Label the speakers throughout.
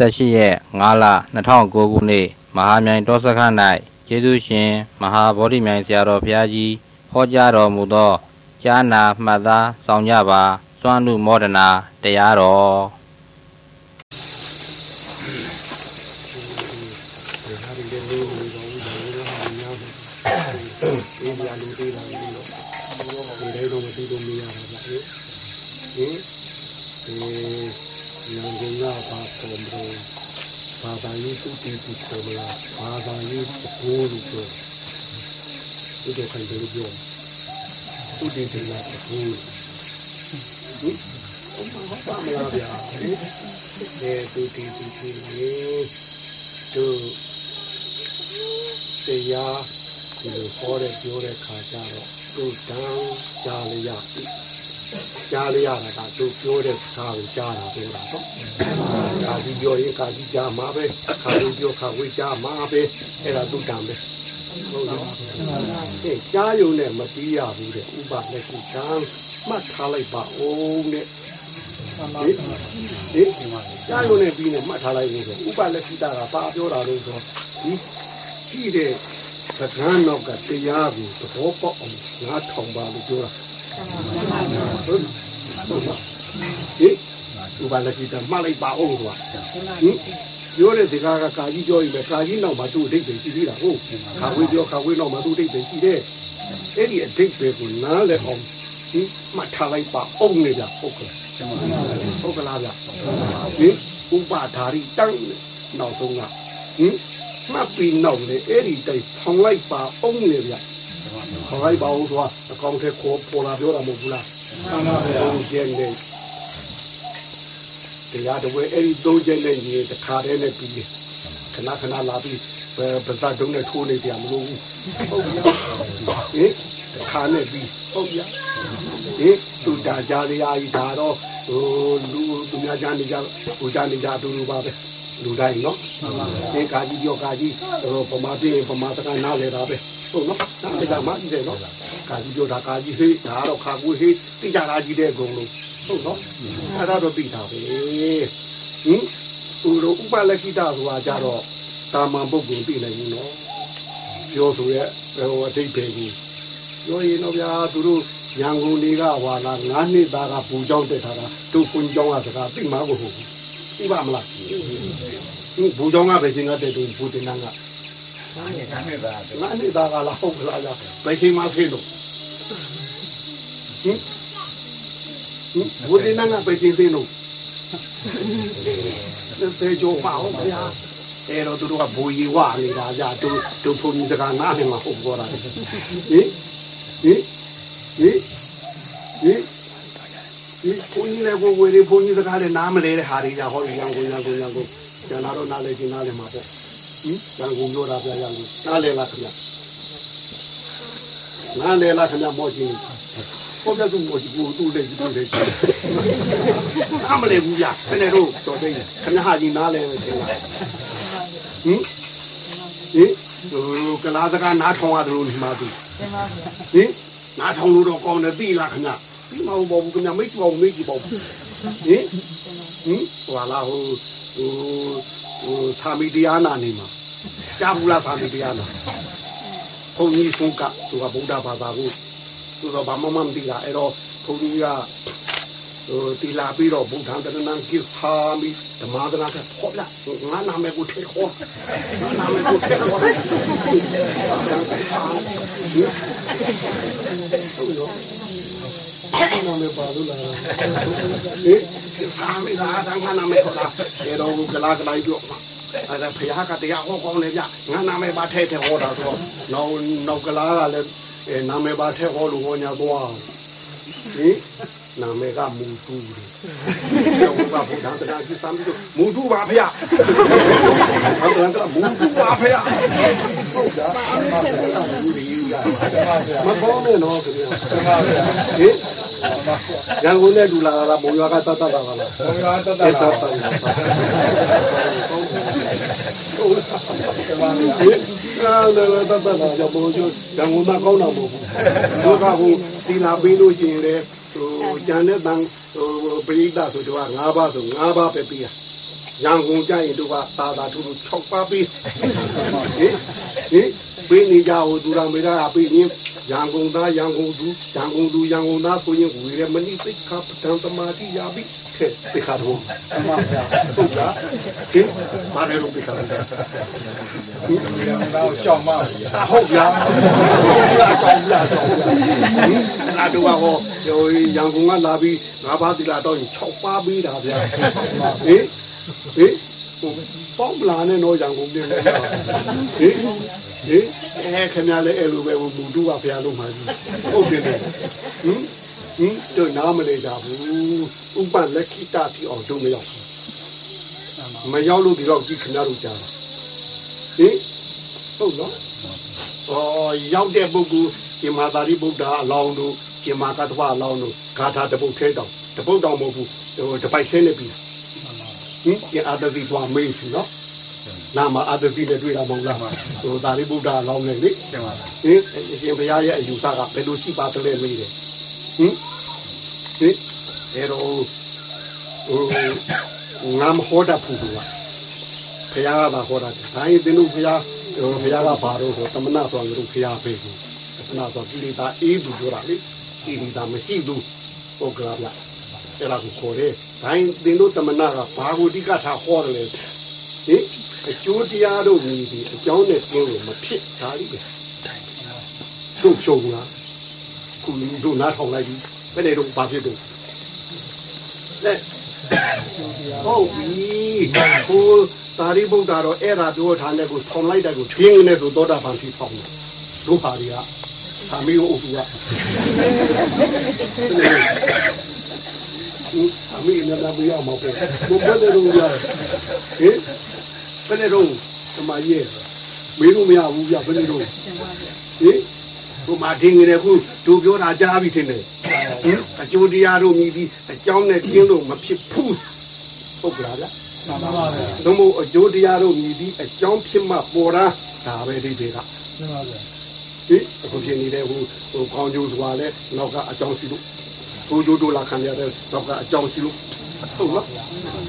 Speaker 1: 18ရက်5လ2009ခုနှစ်မဟာမြိုင်တောစခန်း၌ကျေးဇူးရှင်မဟာဗောဓိမြိုင်ဆရာတော်ဘုရားကြီးဟောကြားတော်မူသောကြားနာမှတ်သားဆောင်ကြပါစွမ်းလူမောဒနာတရားတော်
Speaker 2: ဟာဒီလေးလေးလေးတော့ဒီလိုမျိုးဟာများတယ်။ဒီပြာလူသေးတာလေးတော့ဒီလေးတော့မသိလို့မရဘူးဗျာ။ဟင်ဒီရန်ကုန်ကပါပေါ်မလို့ဘာ သာရေးသူတည်သူပေါ်မလားဘာသာရေးကိုလို့ပြောဒီတော့ခိုင်တယ်ပြောသူတည်တယ်လားကိုဟင်ဘာမှမလာဗျာ။ဒီသူတည်သူဖြစ်နေသူတရားဒီလိုဟောတဲ့ပြောတဲ့ခါကျတော့သူတန်းကြားရရပြီ ကြားရရတာကသူပြောတဲ့စကားကိုကြားတာပြောတာတော့ကာကြီးပြောရင်ကာကြီးကြားမှာပဲခါကြီးပြောခါဝေးကြားမှာပဲအဲ့ဒါသူတန်းပဲဟုတ်လားအဲကြားယုံနဲ့မပြီးရဘူးတဲ့ဥပလက်ရှိတန်းမှတ်ထားလိုက်ပါဦးတဲ့ဒီဒီကြားယုံနဲ့ပြီးနေမှတ်ထားလိုက်လို့ဆိုဥပလက်ရှိတာကဘာပြောတာလို့ဆိုဒီရှိတဲ့စကားတော့ကတရားကိုသဘောပေါက်အောင်ငါထောင်ပါလို့ပြောတာ ဟုတ်ဟုတ်ပါဟိဥပလက်ရှိတာမှတ်လိုက်ပါအောင်ဆိုတာဟင်ပြောတဲ့စကားကကာကြီးပြောရင်ပဲကာကြီးနောက်မှာသူ့အဓိပ္ပာယ်ရှိသေးတာဟုတ်ခါဝေးပြောခါဝေးနောက်မှာသူ့အဓိပ္ပာယ်ရှိတယ်အဲ့ဒီအဓိပ္ပာယ်ကိုနားလည်အောင်ဒီမှတ်ထားလိုက်ပါအောင်နေကြဟုတ်ကဲ့ဟုတ်ကလားဗျဟင်ဥပါဓာရီတန်းနောက်ဆုံးကဟင်မှတ်ပြီးနောက်လေအဲ့ဒီတိုင်ဆောင်လိုက်ပါအောင်နေဗျ ဆောင်လိုက်ပါအောင်ဆိုတာအကောင့်ထဲခေါ်ပေါ်လာပြောတာမဟုတ်ဘူးလားမှန်ပါဗျာကျင်းတယ်တရားတော်အဲ့ဒီသုံးချက်နဲ့ညီတခါတည်းနဲ့ပြီးတယ်ခဏခဏလာပြီးပါဇတ်တုံးနဲ့ထိုးနေကြမလို့ဟုတ်ပြီဟင်ခါနဲ့ပြီးဟုတ်ပြီဟင်သူတာကြရရာကြီးဒါတော့ဟိုလူသူများကြားနေကြဟိုကြားနေကြသူလူပါပဲ လူတိုင်းနော်ဒီကာကြီးပြောကာကြီးဟိုပမာပြေပမာစကားနားလေတာပဲဟုတ်နော်နားလေတာမှကြည့်တယ်နော်ကာကြီးပြောတာကာကြီးဟေးဒါတော့ခါကူဟေးတိကြတာကြီးတဲ့ကုံလို့ဟုတ်နော်အဲ့ဒါတော့သိတာပဲဟင်သူတို့ဥပလက်ခိတဆိုတာကြတော့တာမန်ပုဂ္ဂိုလ်သိနိုင်ဘူးနော်ပြောဆိုရဲ့ဟိုအတိတ်ပဲကြီးပြောရင်တော့ဗျာသူတို့ရန်ကုန်တွေကဟွာလာ၅နှစ်သားကပူကြောင်းတက်ထားတာသူကွန်ကြောင်းကစကားသိမှာကိုဟုတ်ဘူး သိပါမလားဟင်ဘူကြောင်းကပဲချင်းကတဲ့သူဘူတင်နန်းကငါနှစ်သားငါနှစ်သားကလာဟုတ်ကလားဘယ်ချိန်မှဆေးလို့ဟင်ဟင်ဘူတင်နန်းကဘယ်ချိန်ဆေးလို့ဆေးကြောပါအောင်ဗျာအဲ့တော့သူတို့ကဘူရီဝနေတာကြသူသူဖုန်ကြီးစကားနားနေမှာဟုတ်ပေါ်တာဟင်ဟင်ဟင် ဟင်ဟင်ဘုန်းကြီးလည်းကိုဝေလေးဘုန်းကြီးစကားလည်းနားမလဲတဲ့ဟာတွေじゃဟောရရန်ကုန်ရန်ကုန်ရန်ကုန်ကျန်လာတော့နားလဲကျင်နားလဲမှာပေါ့ဟင်ရန်ကုန်ပြောတာပြရန်ကုန်နားလဲလားခင်ဗျနားလဲလားခင်ဗျမောချင်းဟောပြသူမောချင်းကိုသူ့လက်သူ့လက်နားမလဲဘူးဗျခနဲ့တော့တော်သိခင်ဗျဟာကြီးနားလဲပဲထင်လားဟင်ဟင်ဟိုကလာစကားနားထောင်ရတယ်လို့ဒီမှာသူဟင်နားထောင်လို့တော့ကောင်းတယ်သိလားခင်ဗျ ဒီမှာဘောဘူးခင်ဗျမိတ်ဘောမိတ်ကြီးဘောဟင်ဟင်ဟိုလာဟိုဟိုဟိုသာမီတရားနာနေမှာကြားဘူးလားသာမီတရားနာဘုန်းကြီးဆုံးကသူကဗုဒ္ဓဘာသာကိုသူတော့ဘာမှမသိတာအဲ့တော့ဘုန်းကြီးကဟိုတီလာပြီးတော့ဘုရားတရဏံကိသာမီဓမ္မဒနာကဟောပြငါနာမည်ကိုထဲခေါ်ငါနာမည်ကိုထဲခေါ်ဟုတ် ရောနာမည်ပါလို့လားဟေးသာမီသာတန်ငါနာမည်ခေါ်တာအဲ့တော့ကလာကလိုက်ပြောအဲ့ဒါဖခင်ကတရားဟောကောင်းတယ်ဗျငါနာမည်ပါထဲထဲဟောတာဆိုတော့နောက်နောက်ကလာကလည်းအဲနာမည်ပါထဲဟောလို့ဟောညာသွားဟင်နာမည်ကမူတူတယ်ဘုရားဘုရားတရားကြီးစမ်းပြီးမူတူပါဖေ။ဘုရားကမူတူပါဖေ။ဟုတ်ကြ။ဘူးဒီရမကောင်းနဲ့တော့ခင်ဗျာ။ဟင် ရန်ကုန်နဲ့ဒူလာတာဘုံရွာကတတ်တတ်တာပါလား။ဘုံရွာတတ်တတ်တာပါ။အဲ့ဒါလည်းတတ်တတ်တာကြောင့်ဘုံကျရန်ကုန်မှာကောင်းတာမဟုတ်ဘူး။ဒုက္ခကိုတီလာပေးလို့ရှိရင်လေဟိုကျန်တဲ့တန်ဟိုပရိသတ်ဆိုတော့၅ပါးဆို၅ပါးပဲပြီးရဟ ရန်ကုန်ကြရင်တို့ကသာသာထူထူ6ပါးပြီးဟင်ဟင်ပေးနေကြဟိုသူတော်မေရာပေးရင်ရန်ကုန်သားရန်ကုန်သူရန်ကုန်သူရန်ကုန်သားဆိုရင်ဝေရမဏိသိက္ခာပဒံသမာတိရပြီခဲသိက္ခာတော်အမှန်ပါဟုတ်လားဟင်ဘာလဲလို့သိက္ခာတော်
Speaker 3: တော့ရှောင်းမ
Speaker 2: ဟုတ်ဗျာဟုတ်လားကြောက်ဗျာကြောက်ဗျာဟင်လာတော့ဟောရန်ကုန်ကလာပြီးငါးပါးတိလာတော့6ပါးပြီးတာဗျာဟင် ဟင်ဟိုပေါမလာနဲ့တော့ရန်ကုန်ပြည်ဟင်ဟင်အဲခင်ဗျားလည်းအဲ့လိုပဲဟိုမူတူကဖျားလို့မှကြီးဟုတ်တယ်လေဟင်ဟင်တို့နားမလဲကြဘူးဥပလက်ခိတတိအောင်တို့မရောက်မရောက်လို့ဒီတော့ကြည့်ခင်ဗျားတို့ကြားဟင်ဟုတ်နော်ဩရောက်တဲ့ပုဂ္ဂိုလ်ရှင်မာသာရိပုတ္တအလောင်းတို့ရှင်မာကတ္တဝအလောင်းတို့ဂါထာတပုတ်ထဲတောင်တပုတ်တောင်မဟုတ်ဘူးဟိုတပိုက်ဆင်းနေပြီ ဟင်ဒီအာတစီသွားမေးစီနော်နာမအာတစီနဲ့တွေ့တာမဟုတ်လားဟိုသာရိပုတ္တအလောင်းနဲ့လေ
Speaker 3: တင်ပါ
Speaker 2: ဟင်ရှင်ဘုရားရဲ့အယူဆကဘယ်လိုရှိပါသလဲမေးတယ်ဟင်ဟင်အဲတော့ဟိုငါမဟောတတ်ဘူးကဘုရားကသာဟောတာတယ်ဒါရင်သင်တို့ဘုရားဟိုဘုရားကဘာလို့ဟောတမနာဆိုရင်တို့ဘုရားပဲဘူးတမနာဆိုကိလေသာအေးသူပြောတာလေကိလေသာမရှိဘူးဟုတ်ကလားဗျအဲ့ဒါကိုခေါ်တယ် ဒါရင်သင်တို့တမနာကဘာကိုအဓိကထားဟောတယ်လေဟင်အကျိုးတရားတို့မြည်ပြီးအကြောင်းနဲ့ကျင်းလို့မဖြစ်ဒါလိပဲတို့ဖြုံလားခုတို့နားထောင်လိုက်ပြီဘယ်နဲ့တော့ဘာဖြစ်တော့လက်ဟုတ်ပြီဟိုသာရိပုတ္တရာတော့အဲ့ဒါပြောထားတဲ့ကိုဆောင်းလိုက်တဲ့ကိုထင်းနေဆိုသောတာပန်ဖြစ်ဆောင်တယ်တို့ပါရီကသာမီးကိုအုပ်စုက အမေနဲ့လာပြရမှာပေါ့ဘုဘတဲ့ရုံးရဟင်ဘယ်နဲ့တော့သမားရဲ့မေးလို့မရဘူးပြဘယ်နဲ့တော့ဟင်ဘုမာတင်ငယ်ခုတို့ပြောတာကြားပြီထင်တယ်ဟင်အကျိုးတရားတို့မြည်ပြီးအကြောင်းနဲ့ကျင်းလို့မဖြစ်ဘူးဟုတ်ကလားဗျ
Speaker 3: မှန်ပါပါဗျာ
Speaker 2: တို့မို့အကျိုးတရားတို့မြည်ပြီးအကြောင်းဖြစ်မှပေါ်တာဒါပဲဒီတွေက
Speaker 3: မှန်ပါဗျာ
Speaker 2: ဟင်အခုဖြစ်နေတဲ့ဟိုဟိုကောင်းကျိုးစွာလဲနောက်ကအကြောင်းရှိလို့ ဟိုကျိုးတို့လာခံရတဲ့နောက်ကအကြောင်းရှိလို့ဟုတ်လား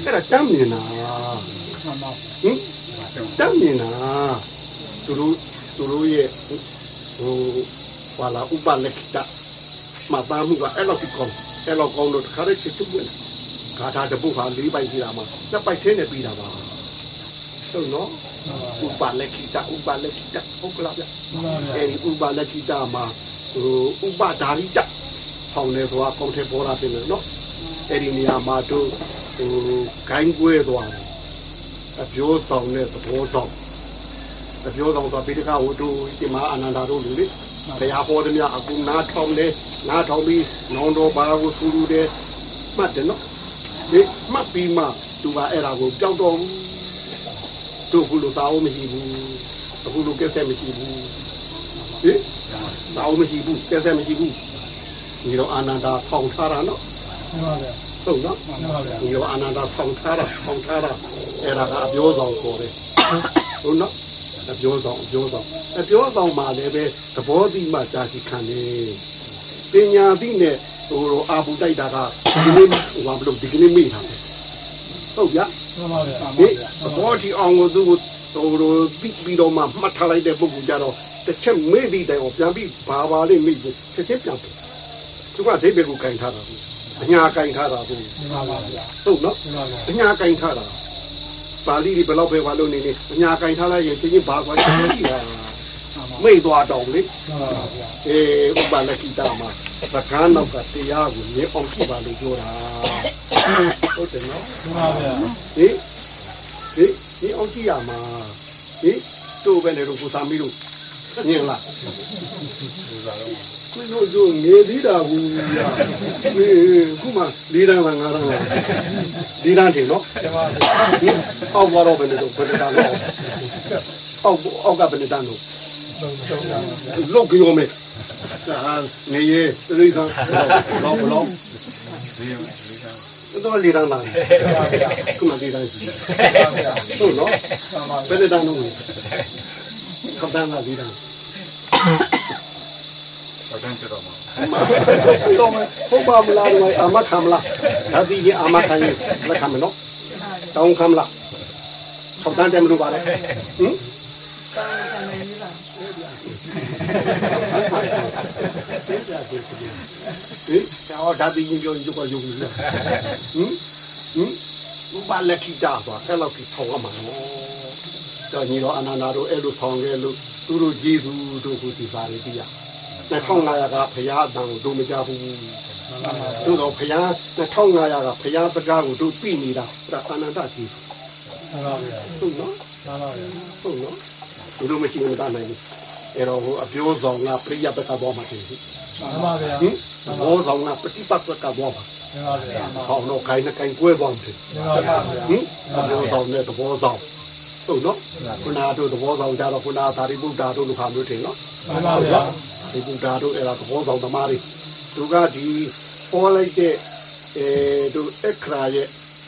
Speaker 2: အဲ့ဒါတမ်းမြင်တာ
Speaker 3: မှန်ပါ
Speaker 2: ဟင်တမ်းမြင်တာသူတို့သူတို့ရဲ့ဟိုဘာလာဥပလက်ခိတမသားမှုကအဲ့လောက်ကောင်းအဲ့လောက်ကောင်းတော့ခါရချစ်သူဝင်ဂါထာတပုတ်ဟာ၄ပိုက်ပြတာမှာနှစ်ပိုက်သေးနဲ့ပြီးတာပါဟုတ်နော်ဥပလက်ခိတဥပလက်ခိတဟုတ်ကလားဗျ
Speaker 3: မှန်ပါဗျာ
Speaker 2: အဲဒီဥပလက်ခိတမှာဟိုဥပဒါရိတ ဆောင်နေဆိုတာကောင်းတဲ့ပေါ်လာတယ်နော်အဲဒီနေရာမှာတို့ဟိုဂိုင်းကွဲသွားတယ်အပြောဆောင်တဲ့သဘောဆောင်အပြောဆောင်ဆိုပိဋကဝတ္ထုဒီမှာအနန္ဒာတို့လူလေဘုရားဟောတယ်များအကူနားထောင်တယ်နားထောင်ပြီးနောင်တော်ဘာကိုဆူလူတယ်မှတ်တယ်နော်ဒီမှတ်ပြီးမှသူကအဲ့ဒါကိုကြောက်တော့ဘူးတို့ခုလိုသာအောင်မရှိဘူးအခုလိုကက်ဆက်မရှိဘူးဟင်သာအောင်မရှိဘူးကဲဆက်မရှိဘူး ဒီတော့အာနန္ဒာဆောင်ထားတာနော်
Speaker 3: မှန်ပါဗျာ
Speaker 2: ဟုတ်နော်
Speaker 3: မှန်ပါဗျာ
Speaker 2: ဒီတော့အာနန္ဒာဆောင်ထားတာဆောင်ထားတာအဲ့ဒါကအပြောဆောင်ခေါ်တယ်ဟုတ်နော်အပြောဆောင်အပြောဆောင်အပြောဆောင်မှာလည်းပဲသဘောတိမှကြာရှိခံတယ်ပညာတိနဲ့ဟိုအာဘူတိုက်တာကဒီနေ့ဟိုဘာလို့ဒီကနေ့မိတာလဲဟုတ်ဗျာ
Speaker 3: မှန်ပါဗျာ
Speaker 2: ဟင်သဘောတိအောင်ကိုသူ့ကိုဟိုလိုပြီးပြီးတော့မှမှတ်ထားလိုက်တဲ့ပုဂ္ဂိုလ်ကြတော့တစ်ချက်မေ့ပြီးတိုင်အောင်ပြန်ပြီးဘာပါလေးမိပြီးချက်ချင်းပြန်ပြန် သူကဒိဗေကိုကင်ထားတာဘူးအညာကင်ထားတာဘူး
Speaker 3: မှန်ပါဗျာ
Speaker 2: ဟုတ်နော်
Speaker 3: မှန်ပါဗျာ
Speaker 2: အညာကင်ထားတာပါဠိတွေဘယ်တော့ပဲဘာလို့နေနေအညာကင်ထားလိုက်ရင်ချင်းချင်းဘာကွာချင်းကြည့်တာမိတ်သွားတော့လေ
Speaker 3: မှန်ပါဗျာ
Speaker 2: အေးဥပလကိတာမှာသကားနောက်ကတရားကိုမြင်အောင်ကြည့်ပါလို့ပြောတာဟုတ်တယ်နော်
Speaker 3: မှန်ပါဗျာ
Speaker 2: ဟေးဟေးဒီအောင်ကြည့်ရမှာဟေးတို့ပဲလေတို့ကိုစာမီးတို့ညင်လား ကိုတို့တို့ငေသေးတာဘူးညာအေးခုမှ၄တန်းလား၅တန်းလား၄တန်းတင်နော်
Speaker 3: မှန်ပါဗျာ
Speaker 2: ဟင်အောက်ကတော့ပဲလေတို့ဘယ်တန်းလဲအောက်အောက်ကဘယ်တန်းလို့
Speaker 3: သုံးသုံးပါဗျာ
Speaker 2: လုတ်ကြောမယ်ဒါငရေသတိကလောဘလောတော့၄တန်းလားခုမှ၄တန်းရှိဟုတ်နော်
Speaker 3: မှန်ပါ
Speaker 2: ဘယ်တန်းလို့ခပ်တန်းလား၄တန်း
Speaker 3: ဘာတန်းကြတော့မှာ
Speaker 2: တော့ဟုတ်ပါမလားတော့အာမခံမလားဒါဒီကြီးအာမခံရင်လက်ခံမနော်တောင်းခံမလားထောက်တန်းတယ်မလို့ပါလေဟင်ဟင်တော့ဒါပြီးရင်ပြောရင်ကြောက်ရုံနဲ့ဟင်ဟင်ဥပလက်ခိတာဆိုအဲ့လောက်ထိထောက်ရမှာနော်တော်ညီတော်အနန္ဒာတို့အဲ့လိုဆောင်ခဲ့လို့သူတို့ဂျေဇူးတို့ကိုဒီစားရည်တရား 2500ကဖရာအတန်ကိုတို့မကြဘူးတို့တော့ဖရာ2500ကဖရာစကားကိုတို့သိနေတာဒါအနန္တကြီး
Speaker 3: မှန်ပါဗျာ
Speaker 2: ဟုတ်နော်
Speaker 3: မှန်ပါဗျာ
Speaker 2: ဟုတ်နော်သူတို့မရှိမတတ်နိုင်ဘူးအဲ့တော့ဟိုအပြိုးဆောင်ကပရိယပကဘောမှာတည်ဟင်
Speaker 3: မှန်ပါဗျာ
Speaker 2: ဘောဆောင်ကပฏิပတ်ပကဘောမှာ
Speaker 3: မှန်ပါဗျာ
Speaker 2: ဆောင်တော့ခိုင်းနဲ့ခိုင်းကွဲသွားတယ်
Speaker 3: မှန်ပါဗျာ
Speaker 2: ဟင်အပြိုးဆောင်နဲ့သဘောဆောင် ဟုတ်နော်ခုနတို့သဘောဆောင်ကြတော့ခုနသာရိပုတ္တတို့လူခါမျိုးထင်နော်
Speaker 3: မှန်ပါဗျာ
Speaker 2: ဒီပုဒ္ဒါတို့အဲ့ဒါသဘောဆောင်သမားတွေသူကဒီပေါ်လိုက်တဲ့အဲတို့အခရာရဲ့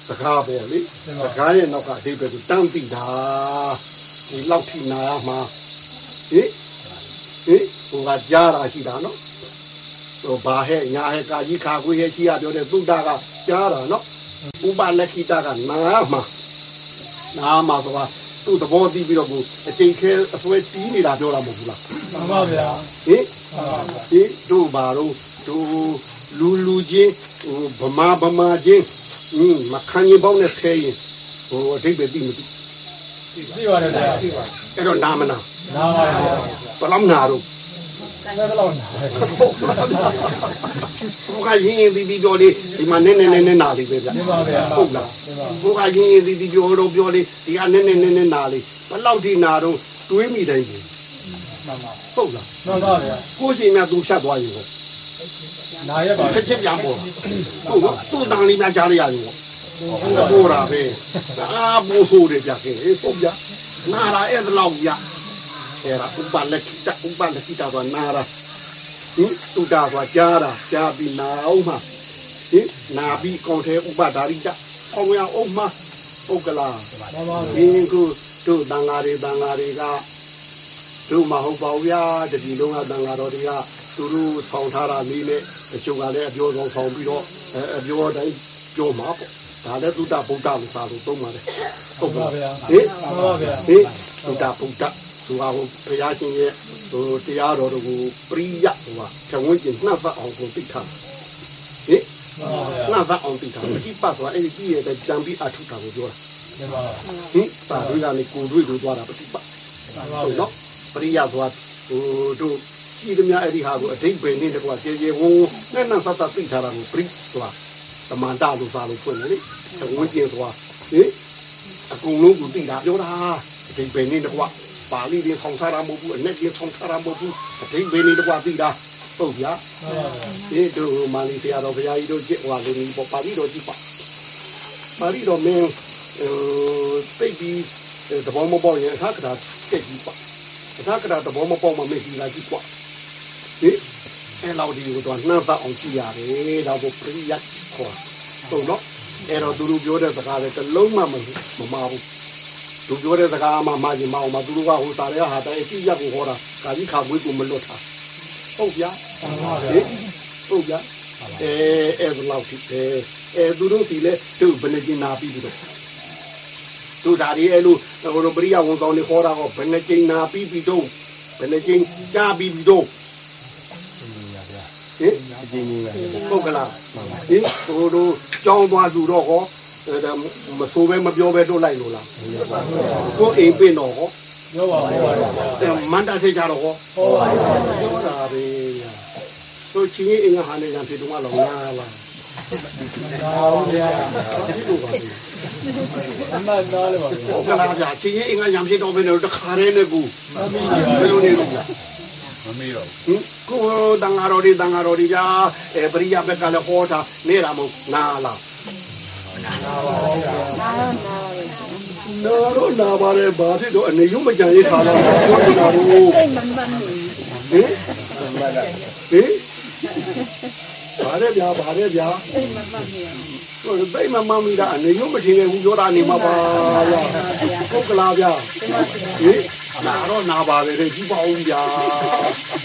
Speaker 2: စကားပဲလေစကားရဲ့နောက်ကအဓိပ္ပာယ်ကိုတန်းပြီးတာဒီလောက်ထိနာရမှာဟိဟိဟိုကကြားတာရှိတာနော်ဟိုဘာဟဲ့ညာဟဲ့ကာကြီးခါခွေးရဲ့ရှိရပြောတဲ့သုဒ္ဓကကြားတာနော်ဥပလက်ခိတကနာရမှာနာမှာဆိုတာ သူ့သဘောသိပြီးတော့ကိုအချိန်ခဲအစွဲတီးနေတာပြောတာမဟုတ်ဘူးလား
Speaker 3: မှန်ပါဗျာ
Speaker 2: ဟင်
Speaker 3: မှန်ပါဗျာ
Speaker 2: ဒီတို့ဘာတော့တို့လူလူချင်းဟိုဗမာဗမာချင်းဟင်းမခံရင်ပေါင်းနဲ့ဆဲရင်ဟိုအဓိပ္ပာယ်သိမသိ
Speaker 3: သိပါတယ်ဗျာ
Speaker 2: အဲ့တော့နာမနာ
Speaker 3: နာပါဗျာ
Speaker 2: ပလမ်နာတို့
Speaker 3: သက်တော့နာ
Speaker 2: ဘုကရင်ရင်ဒီဒီပြောလေးဒီမှာနည်းနည်းနည်းနည်းနာလေးပဲဗျ
Speaker 3: မှန်ပါဗျာ
Speaker 2: ဟုတ်လား
Speaker 3: မှန်ပါ
Speaker 2: ဘုကရင်ရင်ဒီဒီပြောတော့ပြောလေးဒီကနည်းနည်းနည်းနည်းနာလေးဘယ်လောက်ထိနာတော့တွေးမိတိုင်းဘူး
Speaker 3: မှန်ပါ
Speaker 2: ဟုတ်လား
Speaker 3: မှန်ပါဗျာ
Speaker 2: ကိုယ်စီများသူဖြတ်သွားရင်ဟော
Speaker 3: နာရပါ
Speaker 2: ချက်ချက်ပြန်ပေါ်ဟုတ်နော်သူ့တန်လေးများကြားလိုက်ရရင်ဟောပို့တာပဲအာပို့ဆိုတယ်ကြခဲ့ဟုတ်ဗျာနာရာအဲ့ဒါလောက်ဗျာ အဲ့ဒါဥပလက်ခိတဥပလက်ခိတကနာရာဟင်တူတာကကြားတာကြားပြီးနာအောင်မှာဟင်နာပြီးကောင်းတဲ့ဥပဒါရိတအောင်ရအောင်မှာပုတ်ကလာ
Speaker 3: မှန်ပါ
Speaker 2: ဒီကုတို့တန်ဃာတွေတန်ဃာတွေကတို့မဟုတ်ပါဘူးဗျာတတိလုံးကတန်ဃာတော်တွေကသူတို့ဆောင်ထားတာလေးနဲ့တချို့ကလည်းအပြောဆောင်ဆောင်ပြီးတော့အဲအပြောတိုင်းပြောမှာပေါ့ဒါလည်းသုတဗုဒ္ဓလို့စာလို့သုံးပါတယ်ဟုတ်ပါဗျာဟင်
Speaker 3: မှန်ပါဗျာ
Speaker 2: ဟင်သုတဗုဒ္ဓ သူဟာဟိုဘုရားရှင်ရဲ့ဟိုတရားတော်တို့ကိုပရိယဆိုတာဖြဝန်းကျင်နှပ်သက်အောင်ကိုသိထားဟင်
Speaker 3: မှန်ပါဗျာ
Speaker 2: နှပ်သက်အောင်သိထားအတိပတ်ဆိုတာအဲ့ဒီကြည့်ရတဲ့ကြံပြီးအထုတာကိုပြောတာ
Speaker 3: မှန်ပါ
Speaker 2: ဟင်တာတွေကနေကိုယ်တွေ့ကိုသွားတာပฏิပတ်
Speaker 3: မှန်ပါ
Speaker 2: ဟုတ်
Speaker 3: ဗျာ
Speaker 2: နော်ပရိယဆိုတာဟိုတို့ရှိသမျှအဲ့ဒီဟာကိုအတိတ်ပဲနေတကွာကျေကျေဝုံနဲ့နဲ့သတ်သတ်သိထားတာကိုပရိဆိုတာတမန္တလို့စာလို့ဖွင့်တယ်လေဝိကျင်ဆိုတာဟင်အကုန်လုံးကိုသိတာပြောတာအတိတ်ပဲနေတကွာ ပါဠိတွေဆောင်စားတာမဟုတ်ဘူးအနဲ့တွေဆောင်စားတာမဟုတ်ဘူးအတိတ်ပဲနေတကွာသိတာဟုတ်ဗျာ
Speaker 3: မှန်ပါဗျာ
Speaker 2: ဒီတို့မာလီဆရာတော်ဘုရားကြီးတို့ကြည့်ဟောလို့ဒီပေါ်ပါဠိတော်ကြည့်ပါပါဠိတော်မင်းဟိုသိပြီးသဘောမပေါက်ရင်အခါကတာတက်ကြည့်ပါအခါကတာသဘောမပေါက်မှမရှိလာကြည့်ကွာဟင်အဲလောက်ဒီကိုတော့နှမ်းပတ်အောင်ကြည့်ရတယ်ဒါကိုပရိယတ်ခေါ်ဟုတ်နော်အဲ့တော့သူတို့ပြောတဲ့စကားလည်းတစ်လုံးမှမမမဘူး သူပြောတဲ့စကားမှမှားချင်မအောင်မသူတို့ကဟိုစားရဟာတိုင်းကြည့်ရကိုဟောတာကာကြီးခါမွေးကိုမလွတ်တာဟုတ်ဗျာ
Speaker 3: မှန်ပါဗျာ
Speaker 2: ဟင်ဟုတ်ကြအဲအဲ့ဘယ်လောက်ဖြစ်အဲအဲသူတို့စီလဲသူဘယ်နှကျင်နာပြီးပြီတော့သူဒါရီအဲ့လိုဟိုလိုပရိယဝန်ဆောင်နေခေါ်တာကဘယ်နှကျင်နာပြီးပြီတော့ဘယ်နှကျင်ကြားပြီးပြီတော့ဟင်အကျဉ်းကြီးပဲပုတ်ကလားဟင်ဟိုလိုကြောင်းသွားသူတော့ဟောအဲဒါ မဆိုးပဲမပြောပဲတို့လိုက်လို့လားကိုအိမ်ပင်တော့ဟော
Speaker 3: ပြောပါဦးပါဗျာ
Speaker 2: အဲမန္တထိတ်ကြတော့ဟော
Speaker 3: ဟောပါဗျာ
Speaker 2: ပြောတာပဲတို့ချင်းကြီးအင်္ဂါဟာနေကြဖြစ်တော့မလောငါလား
Speaker 3: နာဦးဗျာ
Speaker 2: ဒီလိုပါလေ
Speaker 3: အမှတ်သားလေးပါဗျာ
Speaker 2: ဟောကလာပြချင်းကြီးအင်္ဂါရံဖြစ်တော့ဘယ်လိုတခါတည်းနဲ့ကူ
Speaker 3: အမိ
Speaker 2: ဘယ်လိုနေလို့
Speaker 3: မမီတော့
Speaker 2: ဟင်ကိုတန်ဃာတော်တွေတန်ဃာတော်တွေကြာအဲပရိယဘက်ကလည်းဟောတာနေတာမဟုတ်နာလား
Speaker 3: နာပါဗျာ
Speaker 2: နာတော့နာပါတယ်ဘာဖြစ်တော့အနေရုံမကြံရေးထားတော့ပြောနေတာလို့ဟင်ဟင်ဘာလဲဗျာဘာလဲဗျာဟိုသိမမမီတာအနေရုံမထင်ဘူးပြောတာနေမှာပါဗျာပုတ်ကလာဗျာဟင်နာတော့နာပါပဲတဲ့ကြီးပါဦးဗျာ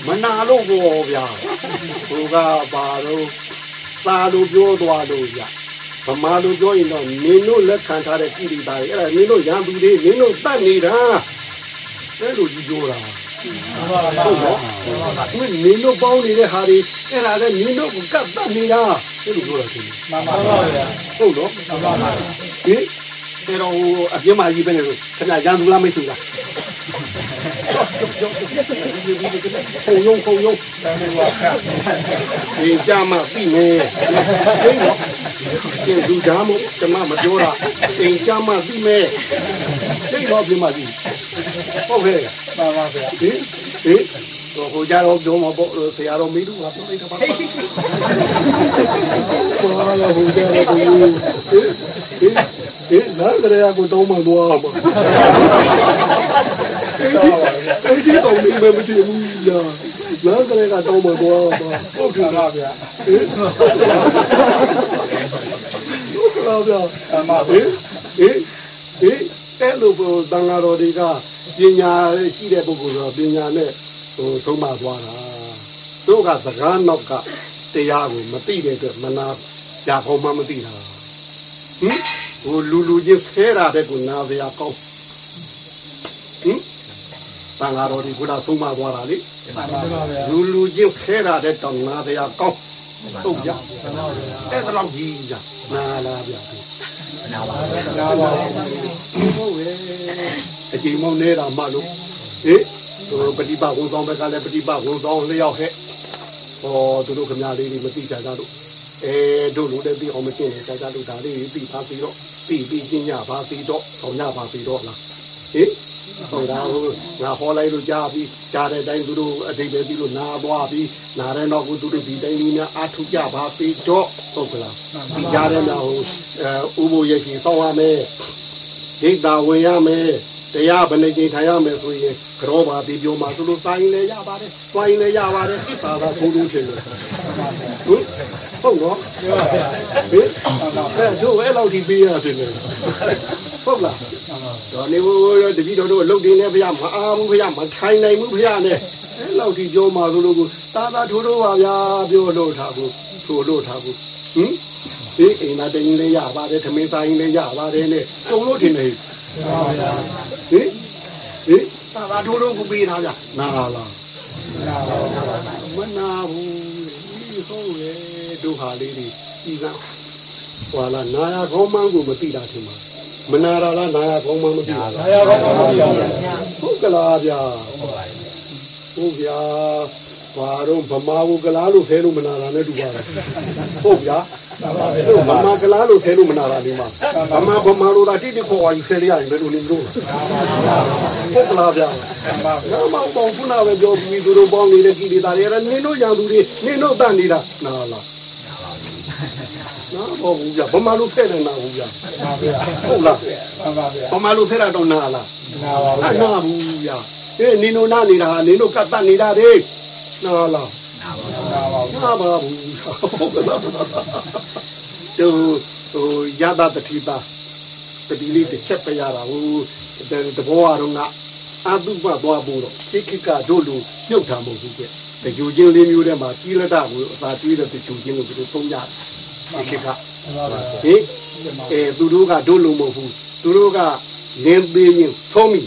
Speaker 2: မနာလို့ဘောဗျာဟိုကဘာတော့သာလို့ပြောသွားလို့ဗျာဟ ဗမာလူပြောရင်တော့နင်တို့လက်ခံထားတဲ့ကိရိတာတွေအဲ့ဒါနင်တို့ရံသူတွေနင်တို့တတ်နေတာအဲ့လိုကြီးပြောတာဟုတ်နော်ဒီနင်တို့ပေါင်းနေတဲ့ဟာတွေအဲ့ဒါလည်းနင်တို့ကကတ်တတ်နေတာအဲ့လိုပြောတာရှင်
Speaker 3: မှန်ပါပါဗျာ
Speaker 2: ဟုတ်နော်
Speaker 3: မှန်ပါပါ
Speaker 2: ဟင်အဲ့တော့ဟိုအပြင်းမကြီးပဲလေလို့ခင်ဗျာရန်သူလားမိတ်ဆွေလား ခုံယုံခုံယုံ
Speaker 3: တန်လေးပါခါ
Speaker 2: ဒီကြမှာပြီမယ်ဟင်နော်ကျင်သူဓာမို့ကျမမပြောတာအိမ်ကြမှာပြီမယ်သိတော့ပြင်းမကြီးဟုတ်ကဲ့
Speaker 3: မှန်ပါဗျာ
Speaker 2: ဟင် ဟင်တော့ဟိုကြတော့ပြောမှာပေါ့ဆရာတော်မိသူကပြောလိုက်တာပါဘာလဲဟိုကြတော့ဟင်ဟင်ဟင်နားကြရကိုတောင်းမှသွားပါအဲ့ဒီတော့နေမမတည်ဘူးညာနားကြရကတောင်းမှသွားပါဟုတ်ကဲ့
Speaker 3: မှန်ပါဗျာ
Speaker 2: ဟင်ဟုတ်ကဲ့ဗျာ
Speaker 3: မှန်ပါ
Speaker 2: ဟင်ဟင်ဟင်အဲ့လိုဘုတန်ဃာတော်တွေကပညာရှိတဲ့ပုဂ္ဂိုလ်ဆိုပညာနဲ့ ဟိုသုံးပါသွားတာတို့ကစကားနောက်ကတရားကိုမသိတဲ့အတွက်မနာရဖို့မှမသိတာဟင်ဟိုလူလူချင်းဆဲတာတဲ့ကိုနာစရာကောင်းဟင်တန်ဃာတော်ဒီဘုရားသုံးပါသွားတာလေ
Speaker 3: မှန်ပါဗျာ
Speaker 2: လူလူချင်းဆဲတာတဲ့တောင်နာစရာကောင်းဟုတ်ကြအဲ့ဒါတော့ကြီးကြနာလာဗျာ
Speaker 3: နာပါဗျာ
Speaker 2: ဟုတ်ပဲအချိန်မောင်းနေတာမှလို့ဟေးဟို ပฏิပတ်ဝန်ဆောင်ဘက်ကလည်းပฏิပတ်ဝန်ဆောင်လျောက်ခဲ့ဟောသူတို့ခမလေးတွေမသိကြကြတော့အဲတို့လူလည်းပြီးအောင်မကျင့်နေကြကြလို့ဒါလေးပြီးပါစီတော့ပြီးပြီးကျင့်ကြပါစီတော့ဆောင်ကြပါစီတော့လားဟေးဟုတ်လားဟိုငါဟောလိုက်လို့ကြားပြီးကြားတဲ့အတိုင်းသူတို့အတိတ်ပဲပြီးလို့နာသွားပြီးနာတဲ့တော့ကိုသူတို့ဒီတိုင်းလေးများအာထုကြပါစီတော့ဟုတ်ကလားဒီကြားတဲ့တော့ဟိုအဲဥပ္ပိုလ်ရရှိစောင်းရမယ်ဒိတ်တာဝင်ရမယ်တရားဘယ်နှကြိမ်ထိုင်ရမယ်ဆိုရင် ကြောပါပြီးပြောမှာသူတို့စာရင်လည်းရပါတယ်၊သွားရင်လည်းရပါတယ်သာသာထိုးထိုးချင်တယ်ဟုတ်ဟုတ်နော်
Speaker 3: ပြောပါဗျာ
Speaker 2: ဟင်အဲတို့အဲ့လောက်ထိပေးရတယ်လေဟုတ်လားတော့နေဘူးတပည့်တော်တို့အလုပ်တွေနဲ့ဖရမအားဘူးဖရမထိုင်နိုင်ဘူးဖရနဲ့အဲ့လောက်ထိပြောမှာဆိုလို့ကိုသာသာထိုးထိုးပါဗျာပြောလို့ထားဘူးထိုးလို့ထားဘူးဟင်ဒီအိမ်သားတင်းလေးရပါတယ်သမင်းသားရင်လေးရပါတယ်နဲ့တုံလို့ထင်တယ်
Speaker 3: မှန်ပါဗျာ
Speaker 2: ဟင်ဟင် သာသာထိုးထိုးကိုပေးထားကြနာလား
Speaker 3: နာပါဗျာ
Speaker 2: မနာဘူးဒီဟုတ်ရဲ့ဒုဟာလေးတွေဤကဟွာလာနာရခေါင်းမန်းကိုမသိတာထင်ပါမနာရလားနာရခေါင်းမန်းမသိတာ
Speaker 3: နာ
Speaker 2: လား
Speaker 3: ရကောင်းပါဗျာ
Speaker 2: ဟုတ်ကလားဗျာဟုတ်ဗျာ ဘာတော့ဗမာကိုကလားလို့ဆဲလို့မနာတာနဲ့တူပါတယ်ဟုတ်ဗျာ
Speaker 3: မှန်ပါဗျာ
Speaker 2: ဟုတ်ဗမာကလားလို့ဆဲလို့မနာတာဒီမှာဗမာဗမာလို့တာတိတိခေါ်ဝါယူဆဲရရင်ဘယ်လိုနေလို့ဟုတ်ကလားဗျာ
Speaker 3: မှန်ပါဗျာ
Speaker 2: ငါမောင်ပေါင်းခုနပဲပြောပြီးသူတို့ပေါင်းနေတဲ့ကိလေသာတွေအဲ့ဒါနင်တို့ရံသူတွေနင်တို့တတ်နေတာနာလားနာဘောဘူးဗျဗမာလူဖဲ့တယ်နာဘူးဗျ
Speaker 3: မှန်ပါဗျာ
Speaker 2: ဟုတ်လား
Speaker 3: မှန်ပါဗျာ
Speaker 2: ဗမာလူဖဲ့တာတော့နာလား
Speaker 3: နာပါ
Speaker 2: အ
Speaker 3: ဗျာ
Speaker 2: နာဘူးဗျအေးနင်တို့နာနေတာဟာနင်တို့ကတ်တတ်နေတာတွေ နာလား
Speaker 3: နာပါဗျာ
Speaker 2: နာပါဘူးဟုတ်ကလားသူဟိုရတာတတိတာတတိလေးတစ်ချက်ပြရတာဟိုတဘောကတော့ငါအတုပသွားဖို့တော့ခိခိကတို့လူမြုပ်တာမဟုတ်ဘူးကဲတကြူချင်းလေးမျိုးထဲမှာကြီးလက်တာကိုအသာတွေးတဲ့တကြူချင်းကိုသူတို့သုံးကြတယ်ခိခိက
Speaker 3: မှန်ပါဗျာ
Speaker 2: ဟင်အဲသူတို့ကတို့လူမဟုတ်ဘူးသူတို့ကလင်းသေးရင်သုံးပြီ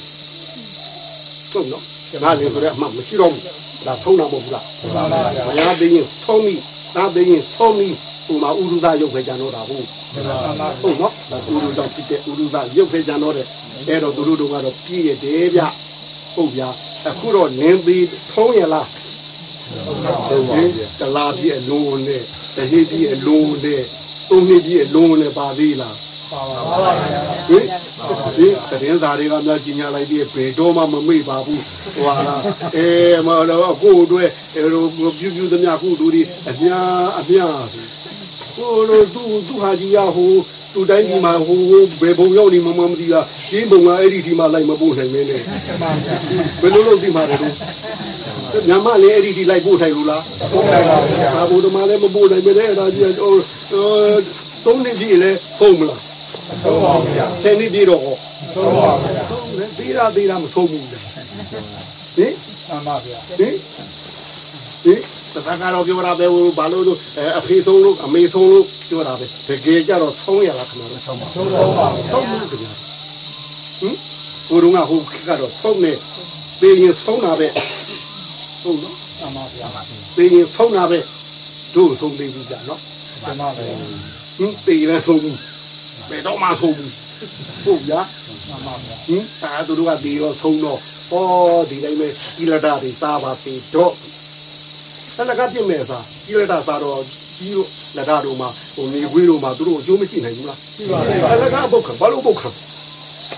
Speaker 2: သုံးတော့ငါလည်းဆိုရအမှမရှိတော့ဘူး ဒါသုံးတာမဟုတ်ဘူးလား
Speaker 3: မှန်ပါဗျာ
Speaker 2: မရသေးရင်သုံးပြီသာသေးရင်သုံးပြီဟိုမှာဥရုဒရုပ်ပဲကြံတော့တာဟုတ်
Speaker 3: မှန်ပါ
Speaker 2: ဟုတ်နော်ဥရုတော့ဖြစ်တဲ့ဥရုဒရုပ်ပဲကြံတော့တဲ့အဲ့တော့သူတို့တို့ကတော့ပြည့်ရတယ်ဗျဟုတ်ဗျာအခုတော့နင်းပြီးသုံးရလားဟုတ်ကဲ့တလားပြည့်အလုံးနဲ့တဟိပြည့်အလုံးနဲ့သုံးနှစ်ပြည့်အလုံးနဲ့ပါသေးလား
Speaker 3: ပါပါဗျာ
Speaker 2: ဟင်ဒီသတင်းစာတွေကများကြီးညာလိုက်ပြီးဘယ်တော့မှမမေ့ပါဘူးဟွာလားအဲမတော့ကိုယ်အတွက်အဲလိုပြူပြူသမျှကိုတို့ဒီအများအများကိုလိုသူသူဟာကြီးရဟိုသူတိုင်းဒီမှာဟိုဘယ်ဘုံရောက်နေမှမမသိတာဒီဘုံကအဲ့ဒီဒီမှာလိုက်မပို့နိုင်မင်းနဲ့
Speaker 3: မှန်ပါဗျာ
Speaker 2: ဘယ်လိုလုပ်ဒီမှာလဲတို့ညမလည်းအဲ့ဒီဒီလိုက်ပို့ထိုင်လို့လား
Speaker 3: ဟုတ်ပါဗျာ
Speaker 2: အာဘုဒ္ဓမလည်းမပို့နိုင်ပဲအဲ့ဒါကြီးဟိုသုံးနှစ်ပြည့်လဲဟုတ်မလား
Speaker 3: ဆုံးပါဗျာ
Speaker 2: ဆယ်နှစ်ပြည့်တော့ဟော
Speaker 3: ဆုံးပါဗျာ
Speaker 2: သုံးတယ်သေးတာသေးတာမဆုံးဘူးလေဟင်
Speaker 3: မှန်ပါဗျာ
Speaker 2: ဟင်ဟင်သက္ကတော့ပြောတာပဲဘာလို့လို့အဖေဆုံးလို့အမေဆုံးလို့ပြောတာပဲတကယ်ကြတော့ဆုံးရလားခဏလို့ဆုံးပါ
Speaker 3: သုံးဆုံးပါဗျာ
Speaker 2: ဆုံးမှာဗျာဟင်ကိုရုံးကဟိုခေတ်ကတော့ဆုံးနေပေးရင်ဆုံးတာပဲဟုတ်နော်
Speaker 3: အမှန်ဗျာ
Speaker 2: ပေးရင်ဆုံးတာပဲတို့ဆုံးသေးဘူးကြာနော်
Speaker 3: ဓမ္မပဲ
Speaker 2: ဟင်ပေးလည်းဆုံးဘူး ဘယ်တော့မှဆုံးဘူးဟုတ်ဗျာ
Speaker 3: အမှန်ဗျာ
Speaker 2: ဟင်ဒါသူတို့ကဒီရောဆုံးတော့ဟောဒီတိုင်းပဲကိလတာတွေစားပါစေတော့အဲ့လကပြစ်မဲ့စားကိလတာစားတော့ကြီးတို့လက်ကားတို့မှာဟိုနေခွေးတို့မှာသူတို့အကျိုးမရှိနိုင်ဘူးလား
Speaker 3: ရှိပါလေ
Speaker 2: အဲ့လကအပုတ်ခံဘာလို့ပုတ်ခံ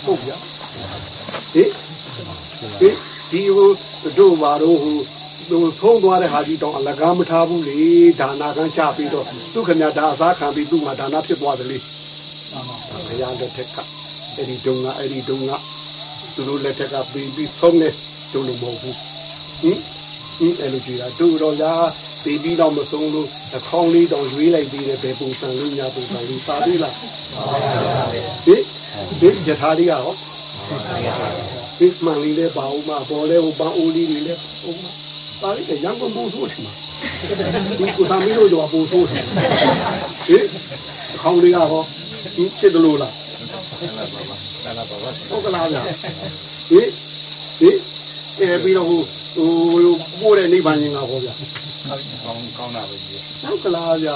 Speaker 2: ဟုတ်ဗျာဟင်ဟင်ဒီဟိုတို့မှာတော့ဟိုဟိုဆုံးသွားတဲ့ဟာကြီးတော့အလကားမထားဘူးလေဒါနာကန်းချပြီးတော့သူခင်ဗျာဒါအစားခံပြီးသူ့မှာဒါနာဖြစ်သွားတယ်လေ
Speaker 3: အမှန်
Speaker 2: ဘုရားလက်ထက်ကအဲ့ဒီတုန်းကအဲ့ဒီတုန်းကသူတို့လက်ထက်ကပြီးပြီးဆုံးနေတို့လို့မဟုတ်ဘူးဟင်ဟင်အဲ့လိုကြည့်တာတို့တော့ရာပြီးပြီးတော့မဆုံးလို့အခေါင်းလေးတော့ရွေးလိုက်ပြီးတယ်ဘယ်ပုံစံလို့ညာပုံစံလို့ပါသေးလားဟင်ဒီယထာလေးရောဒီမှန်လေးလည်းပါဦးမှာပေါ်လဲဟိုပန်းအိုးလေးတွေလည်းဟိုမှာပါလိမ့်တယ်ရန်ကုန်ပူဆိုးတယ်မှာဒီကိုသမီးတို့တော့ပူဆိုးတယ်ဟင်အခေါင်းလေးက ဟောဒီဖြစ်တယ်လို့လား ဟုတ်ကလားဗျာဟေးဟေးအဲပြီးတော့ဟိုဟိုပို့တဲ့နိဗ္ဗာန်ရှင်ကဟောဗျာ
Speaker 3: ကောင်းကောင်းတာပဲကြီး
Speaker 2: ဟုတ်ကလားဗျာ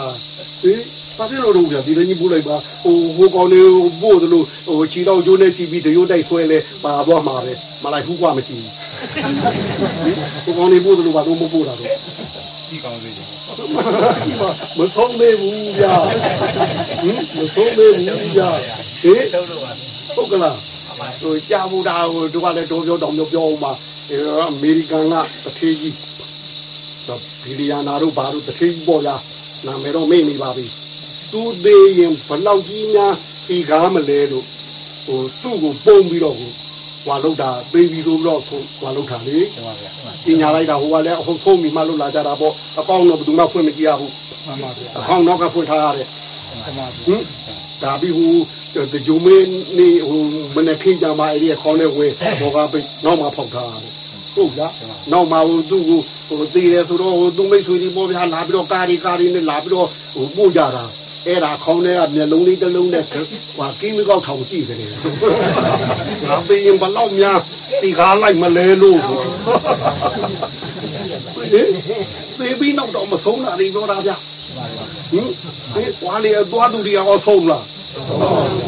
Speaker 2: ဟေးဘာဖြစ်လို့တော့ဗျာဒီလည်းကြီးပို့လိုက်ပါဟိုဟိုကောင်းလေးပို့တယ်လို့ဟိုခြေတော့ကျိုးနဲ့ချီပြီးတရုတ်တိုက်ဆွဲလဲပါသွားမှာပဲမလိုက်ဘူးกว่าမရှိဘူးဟိုကောင်းလေးပို့တယ်လို့ဘာလို့မပို့တာတော့
Speaker 3: ကြီးကောင်းစေချင်
Speaker 2: မဆုံးမေဘူးဗျာဟင်မဆုံးမေဘူးဗျာဟေး
Speaker 3: ချုပ်လို့ပါ
Speaker 2: ဟုတ်ကလားဟိုကြာဘူးတာဟိုတို့ကလည်းတော်ပြောတောင်ပြောပြောအောင်ပါအဲအမေရိကန်ကတထေးကြီးတော့ဘီလီယနာတို့ဘာတို့တထေးကြီးပေါ်လာနာမည်တော့မေ့နေပါပြီသူသေးရင်ဘလောက်ကြီးများစီကားမလဲလို့ဟိုသူ့ကိုပုံပြီးတော့ဟို ဟွာလောက်တာပေးပြီးတော့တော့ဟွာလောက်တာလေ
Speaker 3: ကျွန်ပါဗျာ
Speaker 2: ပညာလိုက်တာဟိုကလည်းဟိုဖုန်းပြီးမှလောက်လာကြတာပေါ့အကောင့်တော့ဘယ်သူမှဖွင့်မကြည့်ရဘူး
Speaker 3: မှန်ပါဗျာ
Speaker 2: အကောင့်တော့ကဖွင့်ထားရတယ်
Speaker 3: မှန်ပါ
Speaker 2: ဟင်ဒါပြီးဟိုတကြုံမင်းနေဟိုမနေ့ခင်းကြမှာအဲ့ဒီခေါင်းနဲ့ဝင်ဘောကပိတ်နောက်မှဖောက်ထားတယ်ဟုတ်လားနောက်မှဟိုသူ့ကိုဟိုတည်တယ်ဆိုတော့ဟိုသူ့မိတ်ဆွေကြီးပေါ်ပြလာပြီးတော့ကာရီကာရီနဲ့လာပြီးတော့ဟိုပို့ကြတာ အဲ့ဒါခေါင်းထဲကမျက်လုံးလေးတစ်လုံးနဲ့ဟိုကင်းမကောက်ထောင်ကြည့်တယ်ငါသိရင်ဘလောက်များဒီကားလိုက်မလဲလို့ဟင်သေပြီးနောက်တော့မဆုံးတာတွေပြောတာဗျဟင်ဒီကွာလေသွားသူတွေရောဆုံးလား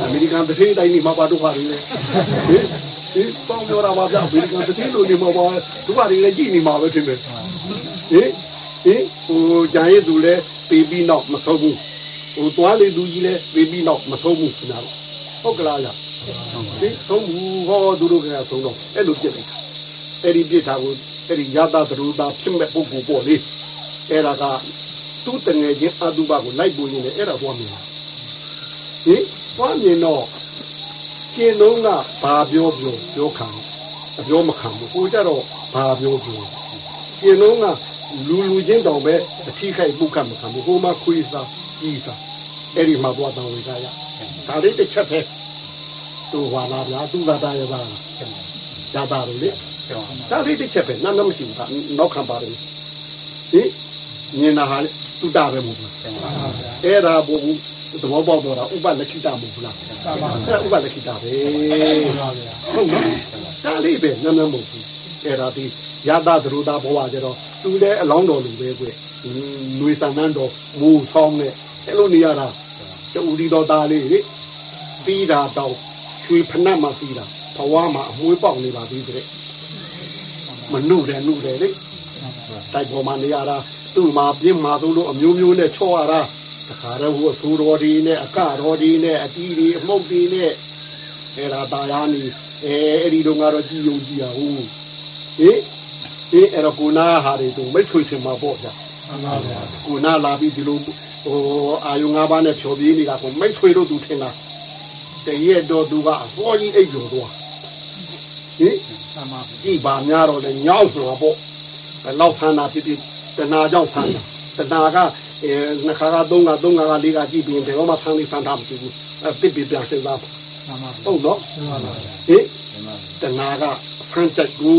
Speaker 2: အမေရိကန်တစ်ထေးတိုင်းနေမှာပါတော့ပါလေဟင်ဒီပေါင်းပြောတာပါဗျအမေရိကန်တစ်ထေးလိုနေမှာပါသူကတွေလည်းကြည့်နေမှာပဲထင်တယ်ဟင်ဟင်ဟိုဂျန်ရဲ့သူလည်းပြီးပြီးနောက်မဆုံးဘူး ဟိုသွားလေသူကြီးလည်းပြီးပြီးနောက်မဆုံးဘူးခင်ဗျာဟုတ်ကလားဗျဒီဆုံးဘူးဟောသူတို့ကဆုံးတော့အဲ့လိုပြစ်လိုက်တာအဲ့ဒီပြစ်တာကိုအဲ့ဒီရတာသရူတာဖြစ်မဲ့ပုဂ္ဂိုလ်ပေါ့လေအဲ့ဒါကသူ့တငယ်ချင်းအတုပကိုလိုက်ပို့နေတယ်အဲ့ဒါသွားမြင်တာဟင်သွားမြင်တော့ကျင်းလုံးကဘာပြောပြောပြောခံအပြောမခံဘူးကိုကြတော့ဘာပြောပြောကျင်းလုံးကလူလူချင်းတောင်ပဲအထီးခိုက်ပုတ်ကမခံဘူးဟိုမှာခွေးစား ကြီးစားအဲ့ဒီမှာသွားတောင်းဝေကြရဒါလေးတစ်ချက်ပဲသူဟာလာဗျာသူသာတာရပါရတာလို့လေ
Speaker 3: ကျွန်ပါ
Speaker 2: ဒါလေးတစ်ချက်ပဲနားမမရှိဘူးကနောက်ခံပါတယ်ဟင်မြင်တာဟာလေသူတာပဲမဟုတ်ဘူး
Speaker 3: ကျွန်ပါ
Speaker 2: အဲ့ဒါဘုံသဘောပေါက်တော့တာဥပလက်ခိတမဟုတ်ဘူးလား
Speaker 3: မှန်ပါ
Speaker 2: အဲ့ဒါဥပလက်ခိတပဲဟုတ်နော်ဒါလေးပဲနားမမဟုတ်ဘူးအဲ့ဒါဒီရတာသရူတာဘဝကြတော့သူလည်းအလောင်းတော်လူပဲကွຫນွေဆန်နှန်းတော်မူဆောင်နဲ့ အဲ့လိုနေရတာတူဒီတော်သားလေးလေပြီးတာတော့ရွှေဖနက်မှာပြီးတာဘဝမှာအမွှေးပေါက်နေပါသေးတယ်မနှုတ်တယ်နှုတ်တယ်လေတိုက်ပေါ်မှာနေရတာသူ့မှာပြင်းမှာသုံးလို့အမျိုးမျိုးနဲ့ချော့ရတာတခါတော့ဟိုအဆိုးတော်ဒီနဲ့အကတော်ဒီနဲ့အတီးဒီအမှုတ်ဒီနဲ့အဲ့ဒါတာယာနေအဲအဲ့ဒီတော့ကတော့ကြည်ယုံကြည်ရဟုတ်ဟေးအေးအဲ့တော့ကိုနာဟာတွေသူမိတ်ဆွေချင်းမှာပေါ့ဗျာ
Speaker 3: မှန်ပါဗျာ
Speaker 2: ကိုနာလာပြီးဒီလို ဟိုအာယုံ၅ပါးနဲ့ဖြောပြေးနေတာကိုမိတ်ဆွေတို့သူထင်တာတရက်တော့သူကအစောကြီးအိပ်ကျော်သွားဟေး
Speaker 3: မှန်ပါ
Speaker 2: ကြည်ပါများတော့လေညောင်းမှာပေါ့ဘယ်လောက်ဆန္ဒဖြစ်ဖြစ်တဏှာကြောင့်ဆန္ဒတဏှာကအဲနှစ်ခါကသုံးခါသုံးခါကလေးခါကြည့်ပြီးရင်ဘယ်တော့မှဆန္ဒဆန္ဒမရှိဘူးအဲတစ်ပြပြန်စဉ်းစား
Speaker 3: မှန်ပါ
Speaker 2: ဟုတ်နော်
Speaker 3: မှန်ပါဗျာ
Speaker 2: ဟေးတဏှာကဆန်းချက်ကူ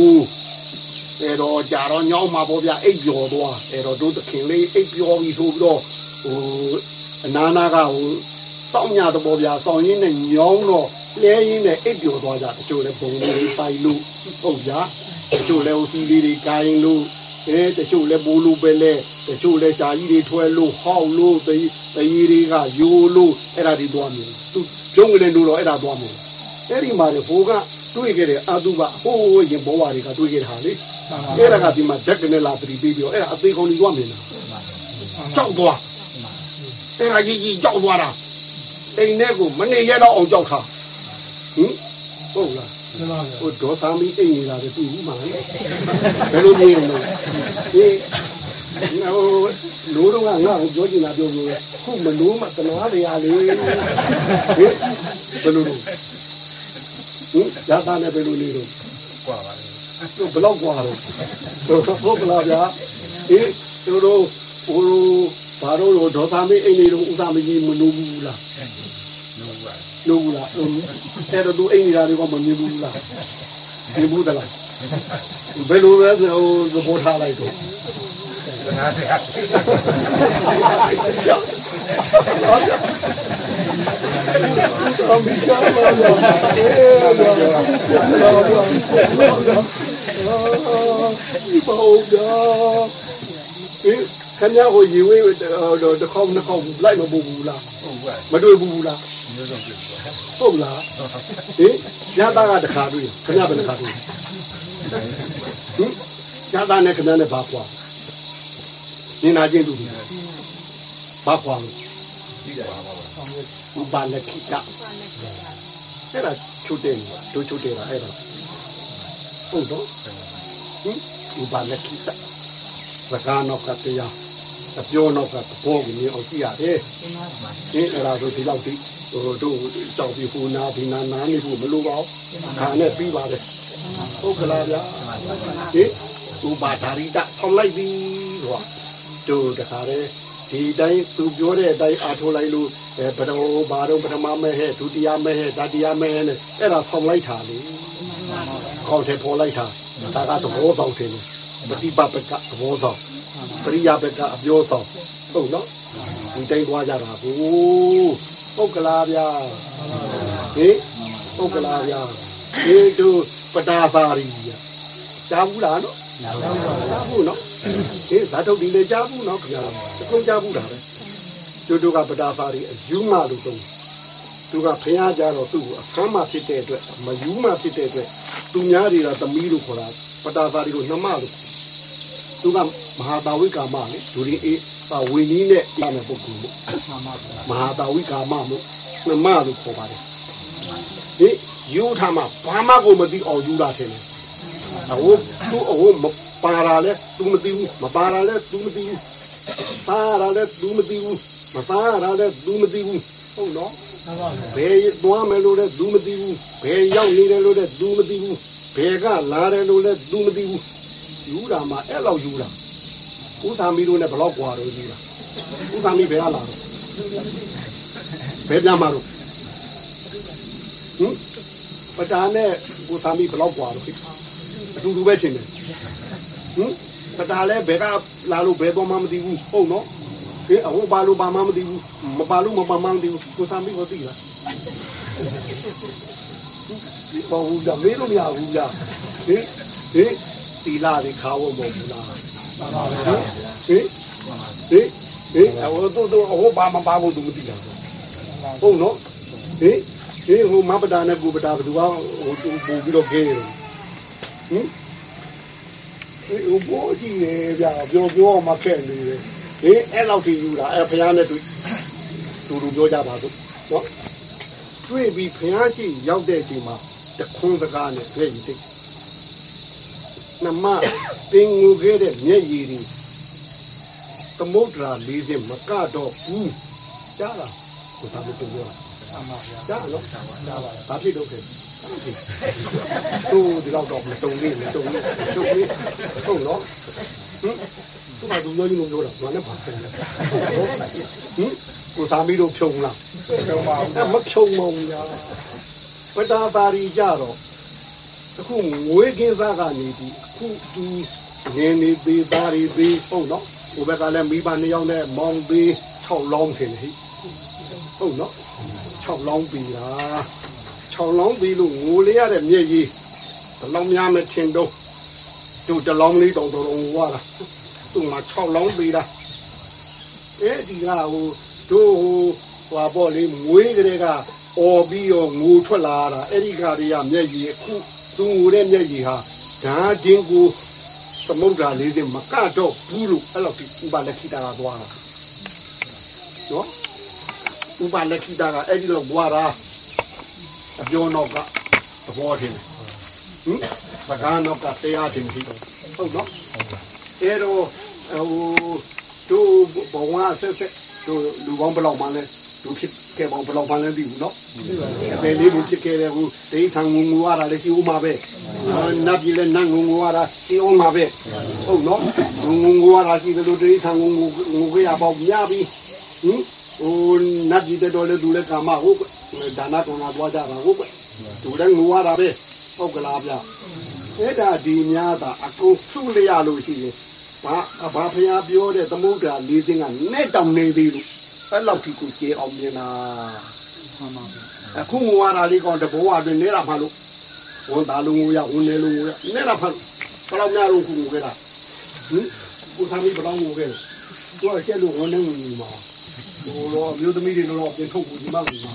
Speaker 2: ဟအဲတော့ကြာတော့ညောင်းမှာပေါ့ဗျအိပ်ပျော်သွားအဲတော့တို့သခင်လေးအိပ်ပျော်ပြီဆိုပြီးတော့ ဟိုအနာနာကဟိုစောင့်ညတော့ပေါ့ဗျာစောင့်ရင်းနဲ့ညောင်းတော့လဲရင်းနဲ့အိပ်ပျော်သွားကြတချို့လည်းဘုံလေးပိုင်လို့ဟုတ်ဗျာတချို့လည်းဟိုစီလေးတွေကိုင်းလို့အဲတချို့လည်းဘိုးလိုပဲလဲတချို့လည်းရှားကြီးတွေထွဲလို့ဟောက်လို့တည်တည်တွေကယိုးလို့အဲ့ဒါတွေသွားမြင်သူကျုံးကလေးတို့တော့အဲ့ဒါသွားမြင်အဲ့ဒီမှာလေဘိုးကတွေ့ခဲ့တဲ့အတုပဟိုးရင်ဘဝတွေကတွေ့ခဲ့တာလေအဲ့ဒါကဒီမှာဓာတ်ကနေလာပြီးပြီးတော့အဲ့ဒါအသေးကောင်းကြီးသွားမြင်တာကြောက်သွား တင်အကြီးကြီးကြောက်သွားတာအိမ်ထဲကိုမနေရတော့အောင်ကြောက်တာဟင်ဟုတ်လားဟိုဒေါသမီးအိမ်နေလာတယ်သူ့ဥမာလေဘယ်လိုမြင်လို့ဒီဟိုလိုတော့ငါ့ကိုပြောချင်တာပြောလို့ခုမလို့မတနာတရားလေးဟင်ဘယ်လိုလို့ဟင်ဇာတာနဲ့ဘယ်လိုလေး
Speaker 3: လို့ကွာပါလေ
Speaker 2: သူဘလောက်ကွာတော့ဟုတ်ကလားဗျာအေးသူတို့ဟို ဘာလို့လို့ဒေါ်သားမီးအိမ်နေတော့ဥစားမကြီးမလို့ဘူးလား
Speaker 3: လို့ပါ
Speaker 2: လို့ဘူးလားအဲ့တော့သူအိမ်နေတာတွေကမမြင်ဘူးလားမြင်ဘူးတလားဘယ်လိုလဲဟိုသဘောထားလိုက်တော့
Speaker 3: သနာစရာ
Speaker 2: အမိကမလာဒီဘောဒါဒီ ခဏဟိုရေဝေးတော့တစ်ခေါက်နှစ်ခေါက်လိုက်မပူဘူးလား
Speaker 3: ဟုတ်ပါ
Speaker 2: မတွေ့ဘူးလား
Speaker 3: မျိုးစုံပြပါ
Speaker 2: ဟုတ်လားဟင်ရတာကတစ်ခါတွေ့ခဏပဲတစ်ခါတွေ့ဟင်ရတာနဲ့ခဏနဲ့ဘာကွာနင်နာချင်းတူတယ်ဘာကွာလို့
Speaker 3: ဒီကပါပါ
Speaker 2: ဥပါလခိတအဲ့ဒါချုပ်တယ်တို့ချုပ်တယ်အဲ့ဒါဟုတ်တော့ဟင်ဥပါလခိတစကားနောက်ကတရား အပြောနောက်ကသဘောကိုမြင်အောင်ကြည့်ရတယ်ဟင်အဲ့ဒါဆိုဒီလောက်ဒီဟိုတို့တောက်ပြီးဟိုနာဒီနာနာနေဖို့မလိုပါဘူးခါနဲ့ပြီးပါတယ်ဟုတ်ကလားဗျာဟင်ဥပါဒါရိတဆောင်းလိုက်ပြီဟောတို့တခါတည်းဒီတိုင်းသူပြောတဲ့အတိုင်းအားထုတ်လိုက်လို့အဲပထမဘာတော့ပထမမဲဟဲ့ဒုတိယမဲဟဲ့တတိယမဲဟဲ့နဲ့အဲ့ဒါဆောင်းလိုက်တာလေခေါင်းထဲပေါ်လိုက်တာဒါကသဘောဆောင်တယ်ပฏิပတ်ပကသဘောဆောင် ပရိယပကအပြောဆောင်ဟုတ်နော်ဒီတိုင်းသွားကြတာကိုဟုတ်ကလားဗျာဟေးဟုတ်ကလားဗျာဒီတို့ပတာသာရီကြားဘူးလားနော်ကြားဘူးနော်ဟေးဇာတုတ်ဒီလေကြားဘူးနော်ခင်ဗျာအကုန်ကြားဘူးတာပဲတို့တို့ကပတာသာရီအယူမလို့သုံးသူကဖះကြတော့သူ့ကိုအဆမ်းမဖြစ်တဲ့အတွက်မယူမဖြစ်တဲ့အတွက်သူများတွေကသမီးလို့ခေါ်တာပတာသာရီကိုနှမလို့ သူကမဟာတာဝိကာမလေဒူရင်အေးဝင်းကြီးနဲ့တာတဲ့ပုဂ္ဂိုလ်ပေါ့မဟာတာဝိကာမလို့နှမလို့ခေါ်ပါတယ်ဟေးယူထားမှာဘာမှကိုမသိအောင်ယူတာထင်တယ်အဟိုးသူ့အဟိုးမပါလာလဲသူမသိဘူးမပါလာလဲသူမသိဘူးသားရလဲသူမသိဘူးမသားရလဲသူမသိဘူးဟုတ်နော်ဘယ်သွားမယ်လို့လဲသူမသိဘူးဘယ်ရောက်နေတယ်လို့လဲသူမသိဘူးဘယ်ကလာတယ်လို့လဲသူမသိဘူး ယူတာမှအဲ့လောက်ယူတာဦးသာမီတို့နဲ့ဘလောက်กว่าတော့ယူတာဦးသာမီဘယ်ကလာတော့ဘယ်ပြန်มาတော့ဟင်ပတာနဲ့ဦးသာမီဘလောက်กว่าတော့အတူတူပဲချင်းတယ်ဟင်ပတာလဲဘယ်ကလာလို့ဘယ်တော့မှမသိဘူးဟုတ်နော်ဒီအဟိုပါလို့ပါမှမသိဘူးမပါလို့မပါမှမသိဘူးကိုသာမီကိုသိလားဘာဘူးကြမေးလို့မရဘူးကြဟင်ဟ င်တီလာတွေခါဝမဟုတ်ဘူးလား
Speaker 3: မှန်ပါဗျာ
Speaker 2: ဟင်ဟင်ဟင်ဟိုတို့တို့ဟိုပါမပါဘူးသူမသိတာဟုတ်နော်ဟင်ဟင်ဟိုမပဒါနဲ့ကိုပဒါဘယ်သူကဟိုတူပူပြီးတော့ခင်းနေဟင်ဟိုဘောကြည့်နေဗျာပြောပြောမှခက်နေတယ်ဟင်အဲ့လောက်ထိယူတာအဲ့ဖះနဲ့တွေ့တူတူပြောကြပါစို့နော်တွေ့ပြီးဖះရှိရောက်တဲ့အချိန်မှာတခွန်းစကားနဲ့တွေ့ရည်တိတ် နမပင်ငူခဲ့တဲ့မျက်ရည်တွေသမုဒ္ဒရာလေးစင်မကတော့ဘူးကြားလားကိုသာမပြောတာ
Speaker 3: မှန်ပါဗျာ
Speaker 2: ကြားနော်
Speaker 3: ကြားပါ
Speaker 2: ဘာဖြစ်တော့ခဲ့သူဒီတော့တော့မတုံလေးမတုံလေးတုံလေးဟုတ်နော်ဟင်သူကသူပြောရင်လို့ပြောတာဘာနဲ့ပါတယ်ဟင်ကိုသာမီတို့ဖြုံလား
Speaker 3: ကျောင်းပါဦး
Speaker 2: အဲ့မဖြုံမုံညာပတာပါရီကြတော့အခုငွေကင်းစားကနေပြီးခွ အခုသူငင်းနေသေးသားတွေသေးဟုတ်နော်ဟိုဘက်ကလည်းမိဘနှစ်ယောက်နဲ့မောင်သေး6လောင်းထင်တယ်ဟိဟုတ်နော်6လောင်းပြီလား6လောင်းပြီလို့ငိုလေးရတဲ့မျက်ရည်ဘယ်လောက်များမထင်တော့သူတလောင်းလေးတောင်တော်တော်ငိုရတာသူ့မှာ6လောင်းပြီလားအဲဒီကဟိုတို့ဟိုဟာပေါ့လေမွေးကလေးကအော်ပြီးတော့ငိုထွက်လာတာအဲ့ဒီကတွေကမျက်ရည်အခုသူငိုတဲ့မျက်ရည်ဟာ ဓာချင်းကိုသမုဒ္ဒရာလေးစင်မကတော့ဘူးလို့အဲ့လိုဥပလက်ခိတာကသွားတာနော်ဥပလက်ခိတာကအဲ့ဒီလိုဘွားတာအပြောတော့ကသဘောထင်တယ်ဟင်စကားတော့ကတရားထင်ပြီဟုတ်နော်အဲ့တော့ဟိုတို့ဘဝဆက်ဆက်တို့လူပေါင်းဘယ်လောက်မှလဲတို့ဖြစ် ခဲ့ပေါင်းဘယ်လောက်မှလဲသိဘူးနော်ဘယ်လေးဘူးဖြစ်ခဲ့တယ်ဟိုဒိဋ္ဌံငုံငူရတာလည်းရှိဦးမှာပဲနတ်ပြည်လည်းနတ်ငုံငူရတာရှိဦးမှာပဲဟုတ်နော်ငုံငူရတာရှိတယ်လို့ဒိဋ္ဌံငုံငူငူခဲ့ရပေါင်းများပြီဟင်ဟိုနတ်ပြည်တော်လည်းသူလည်းကာမဟုတ်ဒါနတော်နာသွားကြတာဟုတ်ကွသူလည်းငူရတာပဲဟုတ်ကလားဗျအဲ့ဒါဒီများတာအကုန်စုလျလို့ရှိရင်ဘာဘာဖျားပြောတဲ့သမုဒ္ဒရာလေးစင်းကနဲ့တောင်နေသေးလို့ အဲ့လောက်ဒီကိုကျေအောင်မြင်တာအခုငွားတာလေးကောင်တဘောအတွင်းနေတာဖာလို့ဝန်သားလုံးငိုရဝန်နေလုံးငိုရနေတာဖာလို့ဘယ်တော့များတော့ခုငိုခဲ့တာဟင်ကိုသမီးဘယ်တော့ငိုခဲ့လဲသူကရှက်လို့ဝန်နေငိုမှာဟိုတော့မျိုးသမီးတွေတော့ပြင်ထုတ်ကိုဒီမှာငိုမှာ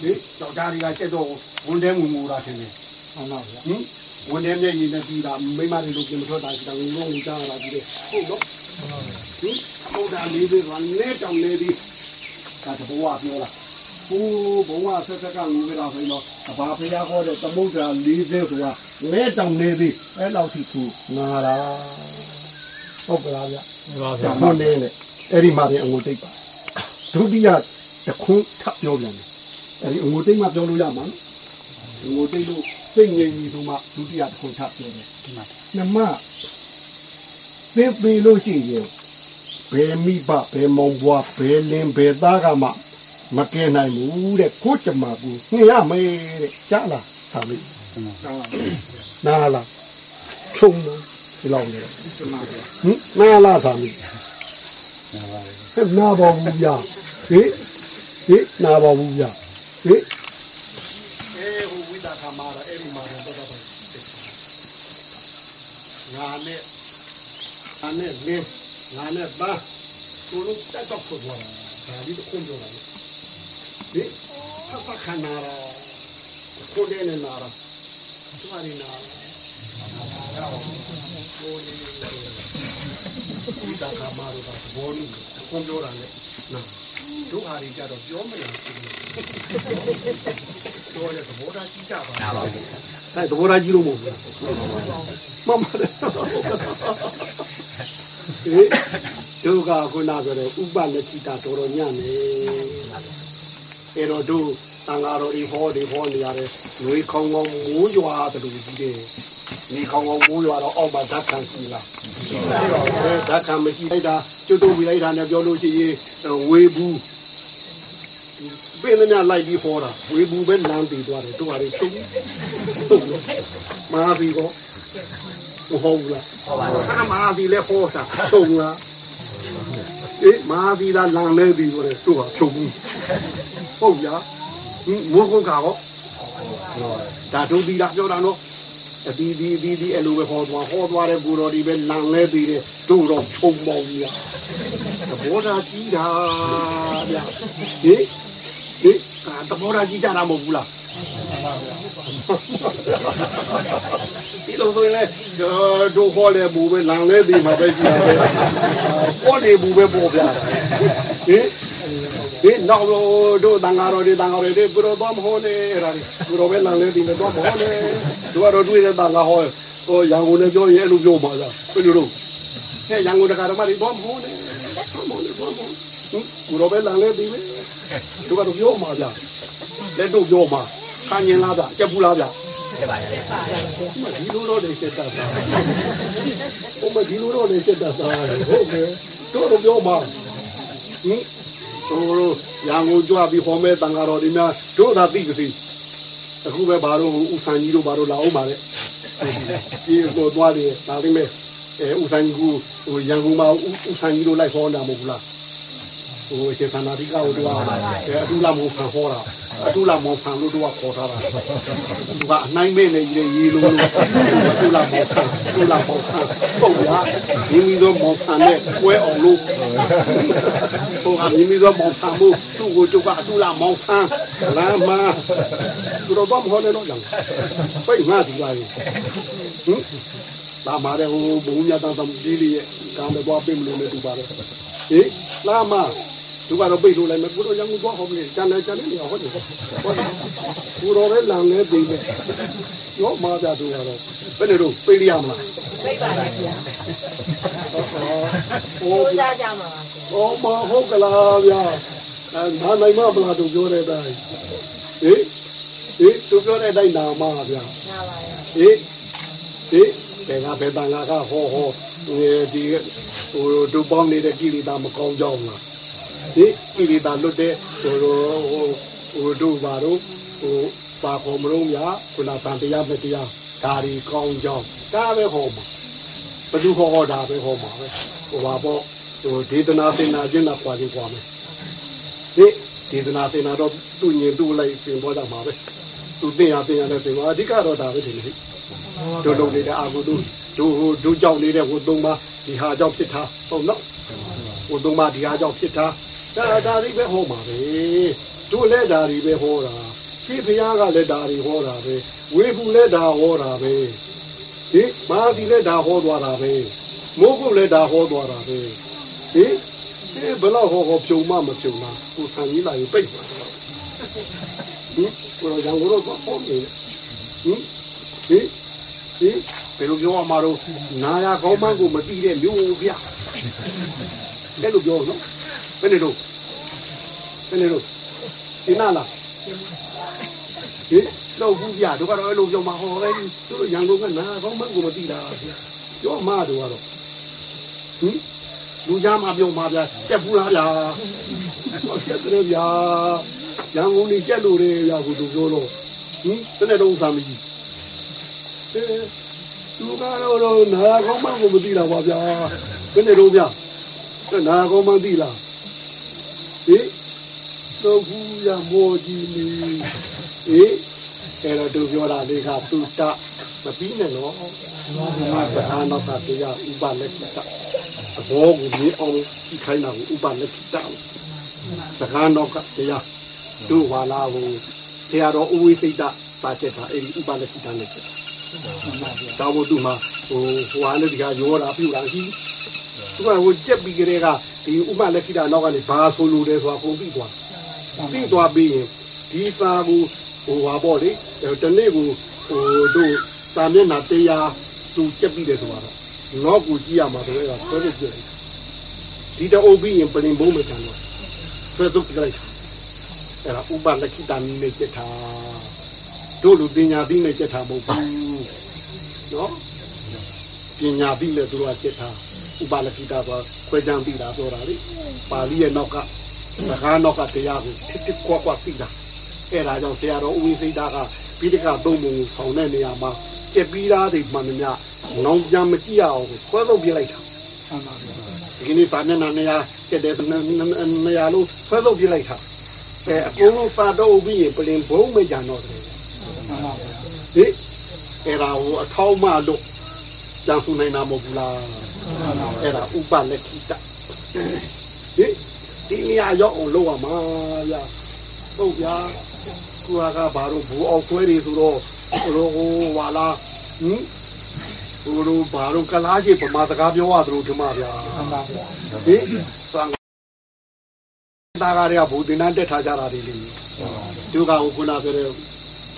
Speaker 2: ဟင်ကြောက်သားတွေကရှက်တော့ဝန်တဲငိုငိုတာထင်တယ်ဟုတ်လားဟင်ဝန်ထဲမျက်ရည်နဲ့ပြီးတာမိမတွေလိုပြင်မထွက်တာရှိတာငုံငုံကြားတာဒီလေဟုတ်တော့ဟင်ဟိုဒါလေးတွေကနဲ့တောင်နေသည် ဒါတဘောကပြောတာဟိုဘုံကဆက်ဆက်ကငူကြတာဆိုတော့အဘာဖျားခေါ်တဲ့သမုဒ္ဒရာ40ဆိုတာနဲ့တောင်နေသည်အဲ့လောက်ထိခုနာတာဟုတ်ကလားဗျဟုတ်ပါဗျာဘုန်းနေနဲ့အဲ့ဒီမှာရင်အငုတိတ်ပါဒုတိယတခွန်းထပ်ပြောပြန်တယ်အဲ့ဒီအငုတိတ်မှပြောလို့ရမှာနော်အငုတိတ်လို့စိတ်ငြိမ်ကြီးဆိုမှဒုတိယတခွန်းထပ်ပြောတယ်ဒီမှာနမသိပေလို့ရှိရင် ဘယ်မိဘဘယ်မောင်ဘွားဘယ်လင်းဘယ်သားကမှမကဲနိုင်ဘူးတဲ့ကိုကျမကူငှရမေးတဲ့ကြားလားသာမေးနားလားချုံလို့ဒီလောက်နေဟင်နားလားသာမေးနားပါဘူးဗျာဟေးဟေးနားပါဘူးဗျာဟေးအဲဟိုဝိတာခမာရအဲ့ဒီမှာတော့တော့ငါနဲ့ငါနဲ့လင်း ငါနဲ့ပါကိုလုံးတက်တော့ဖို့သွားတာဒါဒီတော့ခွန်ပြောတာလေဒီဖဖခနာရာကိုတဲ့နဲ့နာရာသူအရင်နာကိုလေးဒီတာကမာရတာဘောလို့ခွန်ပြောတာလေနော်တို့ဟာတွေကြတော့ပြောမလားပြောရတဲ့သဘောထားကြီးကြပါလားအဲသဘောထားကြီးလို့မဟုတ်ဘူးမမ တဲ့အေးတို့ကခုနဆိုတဲ့ဥပလက်ခိတာတော်တော်ညံ့နေအဲ့တော့တို့တန်ဃာတော်ဒီဟောဒီဟောနေရတယ်ငွေခေါင်းကောင်းမိုးရွာတူကြီးတယ်ဒီခေါင်းကောင်းမိုးရွာတော့အောက်မှာဓာတ်ခံရှိလားရှိပါဘူးဓာတ်ခံမရှိလိုက်တာကျွတ်တုံးပြလိုက်တာနဲ့ပြောလို့ရှိရင်ဝေဘူးပင်းလည်းလိုက်ပြီးဟောတာဝေဘူးပဲလမ်းပြီးသွားတယ်တို့ဟာတွေတုံးတုံးမာပြီး တော့ဟုတ်ဘူးလားဟုတ်ပါဘူးအမာဒီလည်းဟောတာချုံလားအေးမာဒီလားလမ်းလဲပြီးဆိုတော့သူကချုံဘူးဟုတ်ရမိုးကုတ်ကတော့ဒါတို့ဒီလားပြောတာနော်ဒီဒီဒီဒီအဲ့လိုပဲဟောသွားဟောသွားတဲ့ဘူတော်ဒီပဲလမ်းလဲပြီးတယ်တို့တော့ချုံပေါင်းကြီးอ่ะသဘောထားကြီးတာဗျဟေးဟေး သဘောထားကြီးကြတာမဟုတ်ဘူးလားဒီလိုဆိုရင်လည်းတို့ခေါ်လေဘူးပဲလမ်းလဲပြီးမှာပဲရှိတာပဲခေါ်လေဘူးပဲပေါ်ပြတာဟင်ဒီနောက်တို့တန်ဃာတော်တွေတန်ဃာတွေတွေဘုရောတော့မဟောနေရာဒီဘုရောပဲလမ်းလဲပြီးတော့မဟောနေတို့ကတော့တွေ့တဲ့တန်ဃာဟောဟိုရန်ကုန်နဲ့ပြောရင်အဲ့လိုပြောပါလားဘယ်လိုလုပ်ဟဲ့ရန်ကုန်တကာတော်မတွေတော့မဟောနေတော့မဟောနေတော့မဟောဘုရောပဲလမ်းလဲပြီး တို့ကတော့ပြောမှာဗျလက်တို့ပြောမှာခံရင်လားဗျချက်ဘူးလားဗျချက်ပါရဲ့ဒီလိုတော့နေချက်တာပါဘုမဒီလိုတော့နေချက်တာပါဟုတ်ကဲ့တို့တော့ပြောမှာဟင်တို့ရန်ကုန်ကြွပြီးဟောမဲတန်ဃာတော်ဒီများတို့သာသိကြစီအခုပဲဘာလို့ဥဆန်ကြီးတို့ဘာလို့လာအောင်ပါလဲဒီကိုသွားတယ်ဒါပေမဲ့အဲဥဆိုင်ကြီးကိုဟိုရန်ကုန်မှာဥဆိုင်ကြီးတို့လိုက်ဟောတာမဟုတ်ဘူးလား ဟိုကျေသနာတိကဟိုတော့အဲအတူလာမောဖန်ဟောတာအတူလာမောဖန်လို့တော့ခေါ်ထားတာသူကအနိုင်မဲ့နေကြီးရေးလို့အတူလာမောဖန်အတူလာမောဖန်ပေါ့ဗျာမိမိတို့မောဖန်နဲ့ပွဲအောင်လို့ဟိုကမိမိတို့မောဖန်မှုသူ့ကိုကျုပ်ကအတူလာမောဖန်လာမသူတို့တော့မဟောနေတော့ကြောင်ဖိတ်ငါဒီပါလေဟင်လာမာတဲ့ဟိုဘုံညာတန်တမ်ကြီးလေးရဲ့ကောင်းတယ်သွားပြင်မလို့လည်းတူပါတယ်ဟေးလာမ သူကတော့ပိတ်လို့လိုက်မယ်ကိုတော့ရန်ကုန်သွားဟောပြီကျန်တယ်ကျန်တယ်နေဟောတယ်ဟောတယ်ကိုတော့လည်းလမ်းနေပြီရောမာကြသူကတော့ဘယ်နဲ့တော့ပိတ်ရမလား
Speaker 4: ပြိပါလေဗျာ
Speaker 2: ဟော
Speaker 4: ကိုစားကြမှာပါဗျာ
Speaker 2: ဟောမဟုတ်ကလားဗျာအဲနာနိုင်မမလားသူပြောတဲ့အတိုင်းဟေးဟေးသူပြောတဲ့အတိုင်းနာမဗျာ
Speaker 4: နားပါရဲ့
Speaker 2: ဟေးဟေးဘယ်ကဘယ်တန်ကဟောဟောဒီဟိုတို့ပေါင်းနေတဲ့ကိလေသာမကောင်းကြောင်းလား ဟေးကိလေသာလွတ်တဲ့ဟိုဟိုဟိုတို့ပါတော့ဟိုပါခေါ်မလို့များခုနတန်တရားမတရားဒါရီကောင်းကြောင်းဒါပဲဟောမှာဘယ်သူဟောဟောဒါပဲဟောမှာပဲဟိုပါပေါ့ဟိုဒေသနာစင်နာကျင့်တာပွားခြင်းပွားမယ်ဒီဒေသနာစင်နာတော့သူ့ညင်သူ့လိုက်စင်ပေါ်ကြမှာပဲသူသိရသိရတဲ့စင်ပေါ်အဓိကတော့ဒါပဲဒီလိုတို့လုံးနေတဲ့အာဟုတို့တို့ဟိုတို့ကြောက်နေတဲ့ဟိုသုံးပါဒီဟာကြောင့်ဖြစ်တာဟုတ်နော်ဟိုသုံးပါဒီဟာကြောင့်ဖြစ်တာ ဒါဒါလေးပဲဟောမှာပဲတို့လည်းဒါတွေပဲဟောတာဖြည့်ဖျားကလည်းဒါတွေဟောတာပဲဝေဘူးလည်းဒါဟောတာပဲဟိမဟာစီလည်းဒါဟောသွားတာပဲမိုးကုတ်လည်းဒါဟောသွားတာပဲဟိဒီဘယ်တော့ဟောဟောဖြုံမမဖြုံလားကိုဆန်ကြီးလာရင်ပိတ်ပါတော့ဟင်ကိုရောရံကိုတော့ဟောနေဟင်ဟင်ဟင်ဘယ်လိုပြောရမှာတော့နာယာကောင်းမန်းကိုမတိတဲ့မျိုးဗျအဲ့လိုပြောနော် ဘယ်နေတော့ဘယ်နေတော့ဒီနာလားဟင်တော့ဘူးဗျတို့ကတော့အဲ့လိုပြောမှာဟောပဲသူတို့ရန်ကုန်ကနာကောင်းမန်းကိုမတိတာဗျပြောမှတို့ကတော့ဟင်လူသားမပြောမှာဗျတက်ဘူးလားဗျဟောတက်တယ်ဗျရန်ကုန်နေချက်လို့လေဗျကိုတို့ပြောတော့ဟင်တနေ့တော့သာမကြီးအဲသူကတော့တော့နာကောင်းမန်းကိုမတိတာပါဗျာဘယ်နေတော့ဗျနာကောင်းမန်းတိလား ဟင်တော့ဘူးရမောကြီးနေဟင်အဲ့တော့သူပြောတာလေးကသူတမပြီးနဲ့နော်အာနာတာတရားဥပလက်ကိတသဘောကိုမြင်အောင်ကြည့်ခိုင်းတာကိုဥပလက်ကိတစကားတော့ကတရားတို့ဝါလာကိုဆရာတော်ဦးဝိသိတပါချက်တာအဲ့ဒီဥပလက်ကိတနဲ့ချက်တာဘုသူမှာဟိုဟိုဟာလည်းဒီကရောတာပြူတာရှိသူကဟိုကြက်ပြီးကလေးက ဒီဥပလက်ကိတနောက်ကနေဘာဆိုလို့လဲဆိုတာကုန်ပြီးသွားပြီးသွားပြီးရင်ဒီစာကိုဟိုဟာပေါ့လေတနေ့ကိုဟိုတို့စာမျက်နှာတရားသူကြက်ပြီးတယ်ဆိုတော့နောက်ကိုကြည့်ရမှာဆိုတော့ဆွဲလို့ပြည့်ဒီတအုပ်ပြီးရင်ပြင်ဘုံးမတန်တော့ဆွဲတော့ပြလိုက်အဲ့ဒါဥပလက်ခိတနည်းနဲ့ကြက်တာတို့လူပညာပြီးနဲ့ကြက်တာမဟုတ်ဘူးနော် ပညာပြီးနဲ့သူကကြက်တာဥပလက်ခိတဆိုခွဲခြမ်းပြီးတာပြောတာလေပါဠိရဲ့နောက်ကစကားနောက်ကတရားကိုတစ်တစ်ကွာကွာပြီးတာအဲ့ဒါကြောင့်ဆရာတော်ဦးဝိစိတ်တာကပိဋကသုံးပုံကိုဆောင်တဲ့နေရာမှာကျက်ပြီးသားတွေမှန်သမျှနောင်ပြန်မကြည့်ရအောင်ခွဲထုတ်ပြလိုက်တာ
Speaker 3: မှန်ပါဗျာ
Speaker 2: ဒီနေ့စာမျက်နှာနေရာကျက်တဲ့နေရာလို့ခွဲထုတ်ပြလိုက်တာအဲအကုန်လုံးစာတော့ပြီးရင်ပြင်ဘုံမကြံတော့တယ်
Speaker 3: မှန်ပါဗျာ
Speaker 2: ဟိအဲ့ဒါဟိုအထောက်မလို့ ကြံစူနိုင်တာမဟုတ်ဘူးလား
Speaker 3: မှန်ပါဗျာ
Speaker 2: အဲ့ဒါဥပလက်ခိတဟိဒီနေရာရောက်အောင်လုပ်ရမှာဗျာဟုတ်ဗျာကိုကဘာလို့ဘူအောင်ခွဲတွေဆိုတော့ဟိုလိုဟိုဟာလားဟင်ဟိုလိုဘာလို့ကလားရှိဗမာစကားပြောရသလိုဒီမှာဗျာ
Speaker 3: မှန်ပါဗျာ
Speaker 2: ဟိသံသာကားတွေကဘူတင်တန်းတက်ထားကြတာတွေလေဒုက္ခကိုခုနပြောတဲ့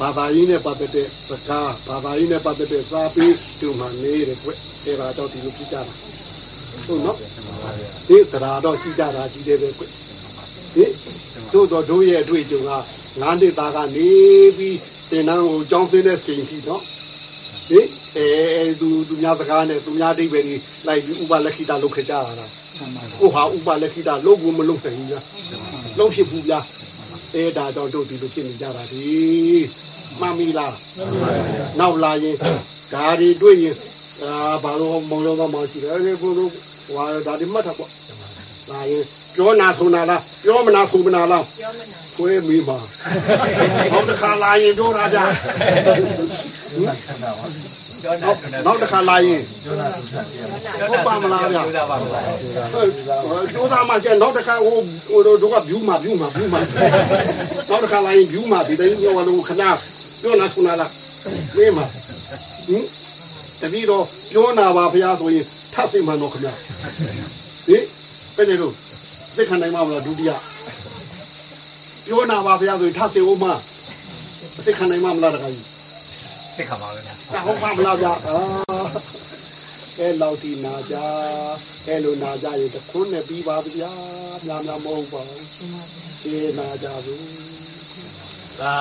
Speaker 2: ဘာသာရေးနဲ့ပတ်သက်တဲ့စကားဘာသာရေးနဲ့ပတ်သက်တဲ့စာပေဒီမှာနေတယ်ကွအဲ့ဒါတော့ဒီလိုဖြစ်ကြတာဟုတ်နော်ဒီသရာတော့ရှိကြတာကြီးတယ်ပဲကွဟိတို့တော့တို့ရဲ့အတွေ့အကြုံကငါးနှစ်သားကနေပြီးတင်တန်းကိုကြောင်းစင်းတဲ့ချိန်ထိနော်ဟိအဲသူသူများစကားနဲ့သူများအိဗယ်ကြီးလိုက်ပြီးဥပလက်ခိတလုပ်ခဲ့ကြတာလား
Speaker 3: မှန်ပါဗျာ
Speaker 2: ကိုဟာဥပလက်ခိတလုံးကိုမလုံးနိုင်ဘူးလားလုံးဖြစ်ဘူးလား အဲဒါတော့တို့ဒီလိုဖြစ်နေကြတာဒီမှန်ပြီလားနောက်လာရင်ဒါတွေတွေ့ရင်အာဘာလို့မောင်လုံးတော့မရှိတယ်အဲ့ဒီဘုလို့ဟွာဒါဒီမှတ်တာပေါ့ဒါရင်ပြောနာဆိုနာလားပြောမနာဆိုမနာလား
Speaker 4: ပြောမနာ
Speaker 2: ခွေးမိပါနောက်တစ်ခါလာရင်ပြောတာကြ နောက်တစ်ခါလာရင်ဟုတ်ပါမလားဗျာကျိုးစားမှကျနောက်တစ်ခါဟိုဟိုတို့ကဘျူးမှာဘျူးမှာဘျူးမှာနောက်တစ်ခါလာရင်ဘျူးမှာဒီတိုင်းပြောလို့ခဏပြောနာဆိုနာလားမေးမှာဟင်တပည့်တော့ပြောနာပါဘုရားဆိုရင်ထပ်စိတ်မှန်တော့ခင်ဗျာဟင်ဘယ်နေလို့စိတ်ခံနိုင်မှာမလားဒုတိယပြောနာပါဘုရားဆိုရင်ထပ်စိတ်ဦးမစိတ်ခံနိုင်မှာမလားတခါကြီး
Speaker 5: စိတ်ခံပါပဲဗျာ
Speaker 2: ဒါဟုတ်ပါမလားဗျာအာအဲလောက်ဒီနာကြအဲလိုနာကြရင်တခွန်းနဲ့ပြီးပါဗျာများများမဟုတ်ပါဘူးဒီနာကြဘူး
Speaker 5: သာ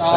Speaker 2: သာ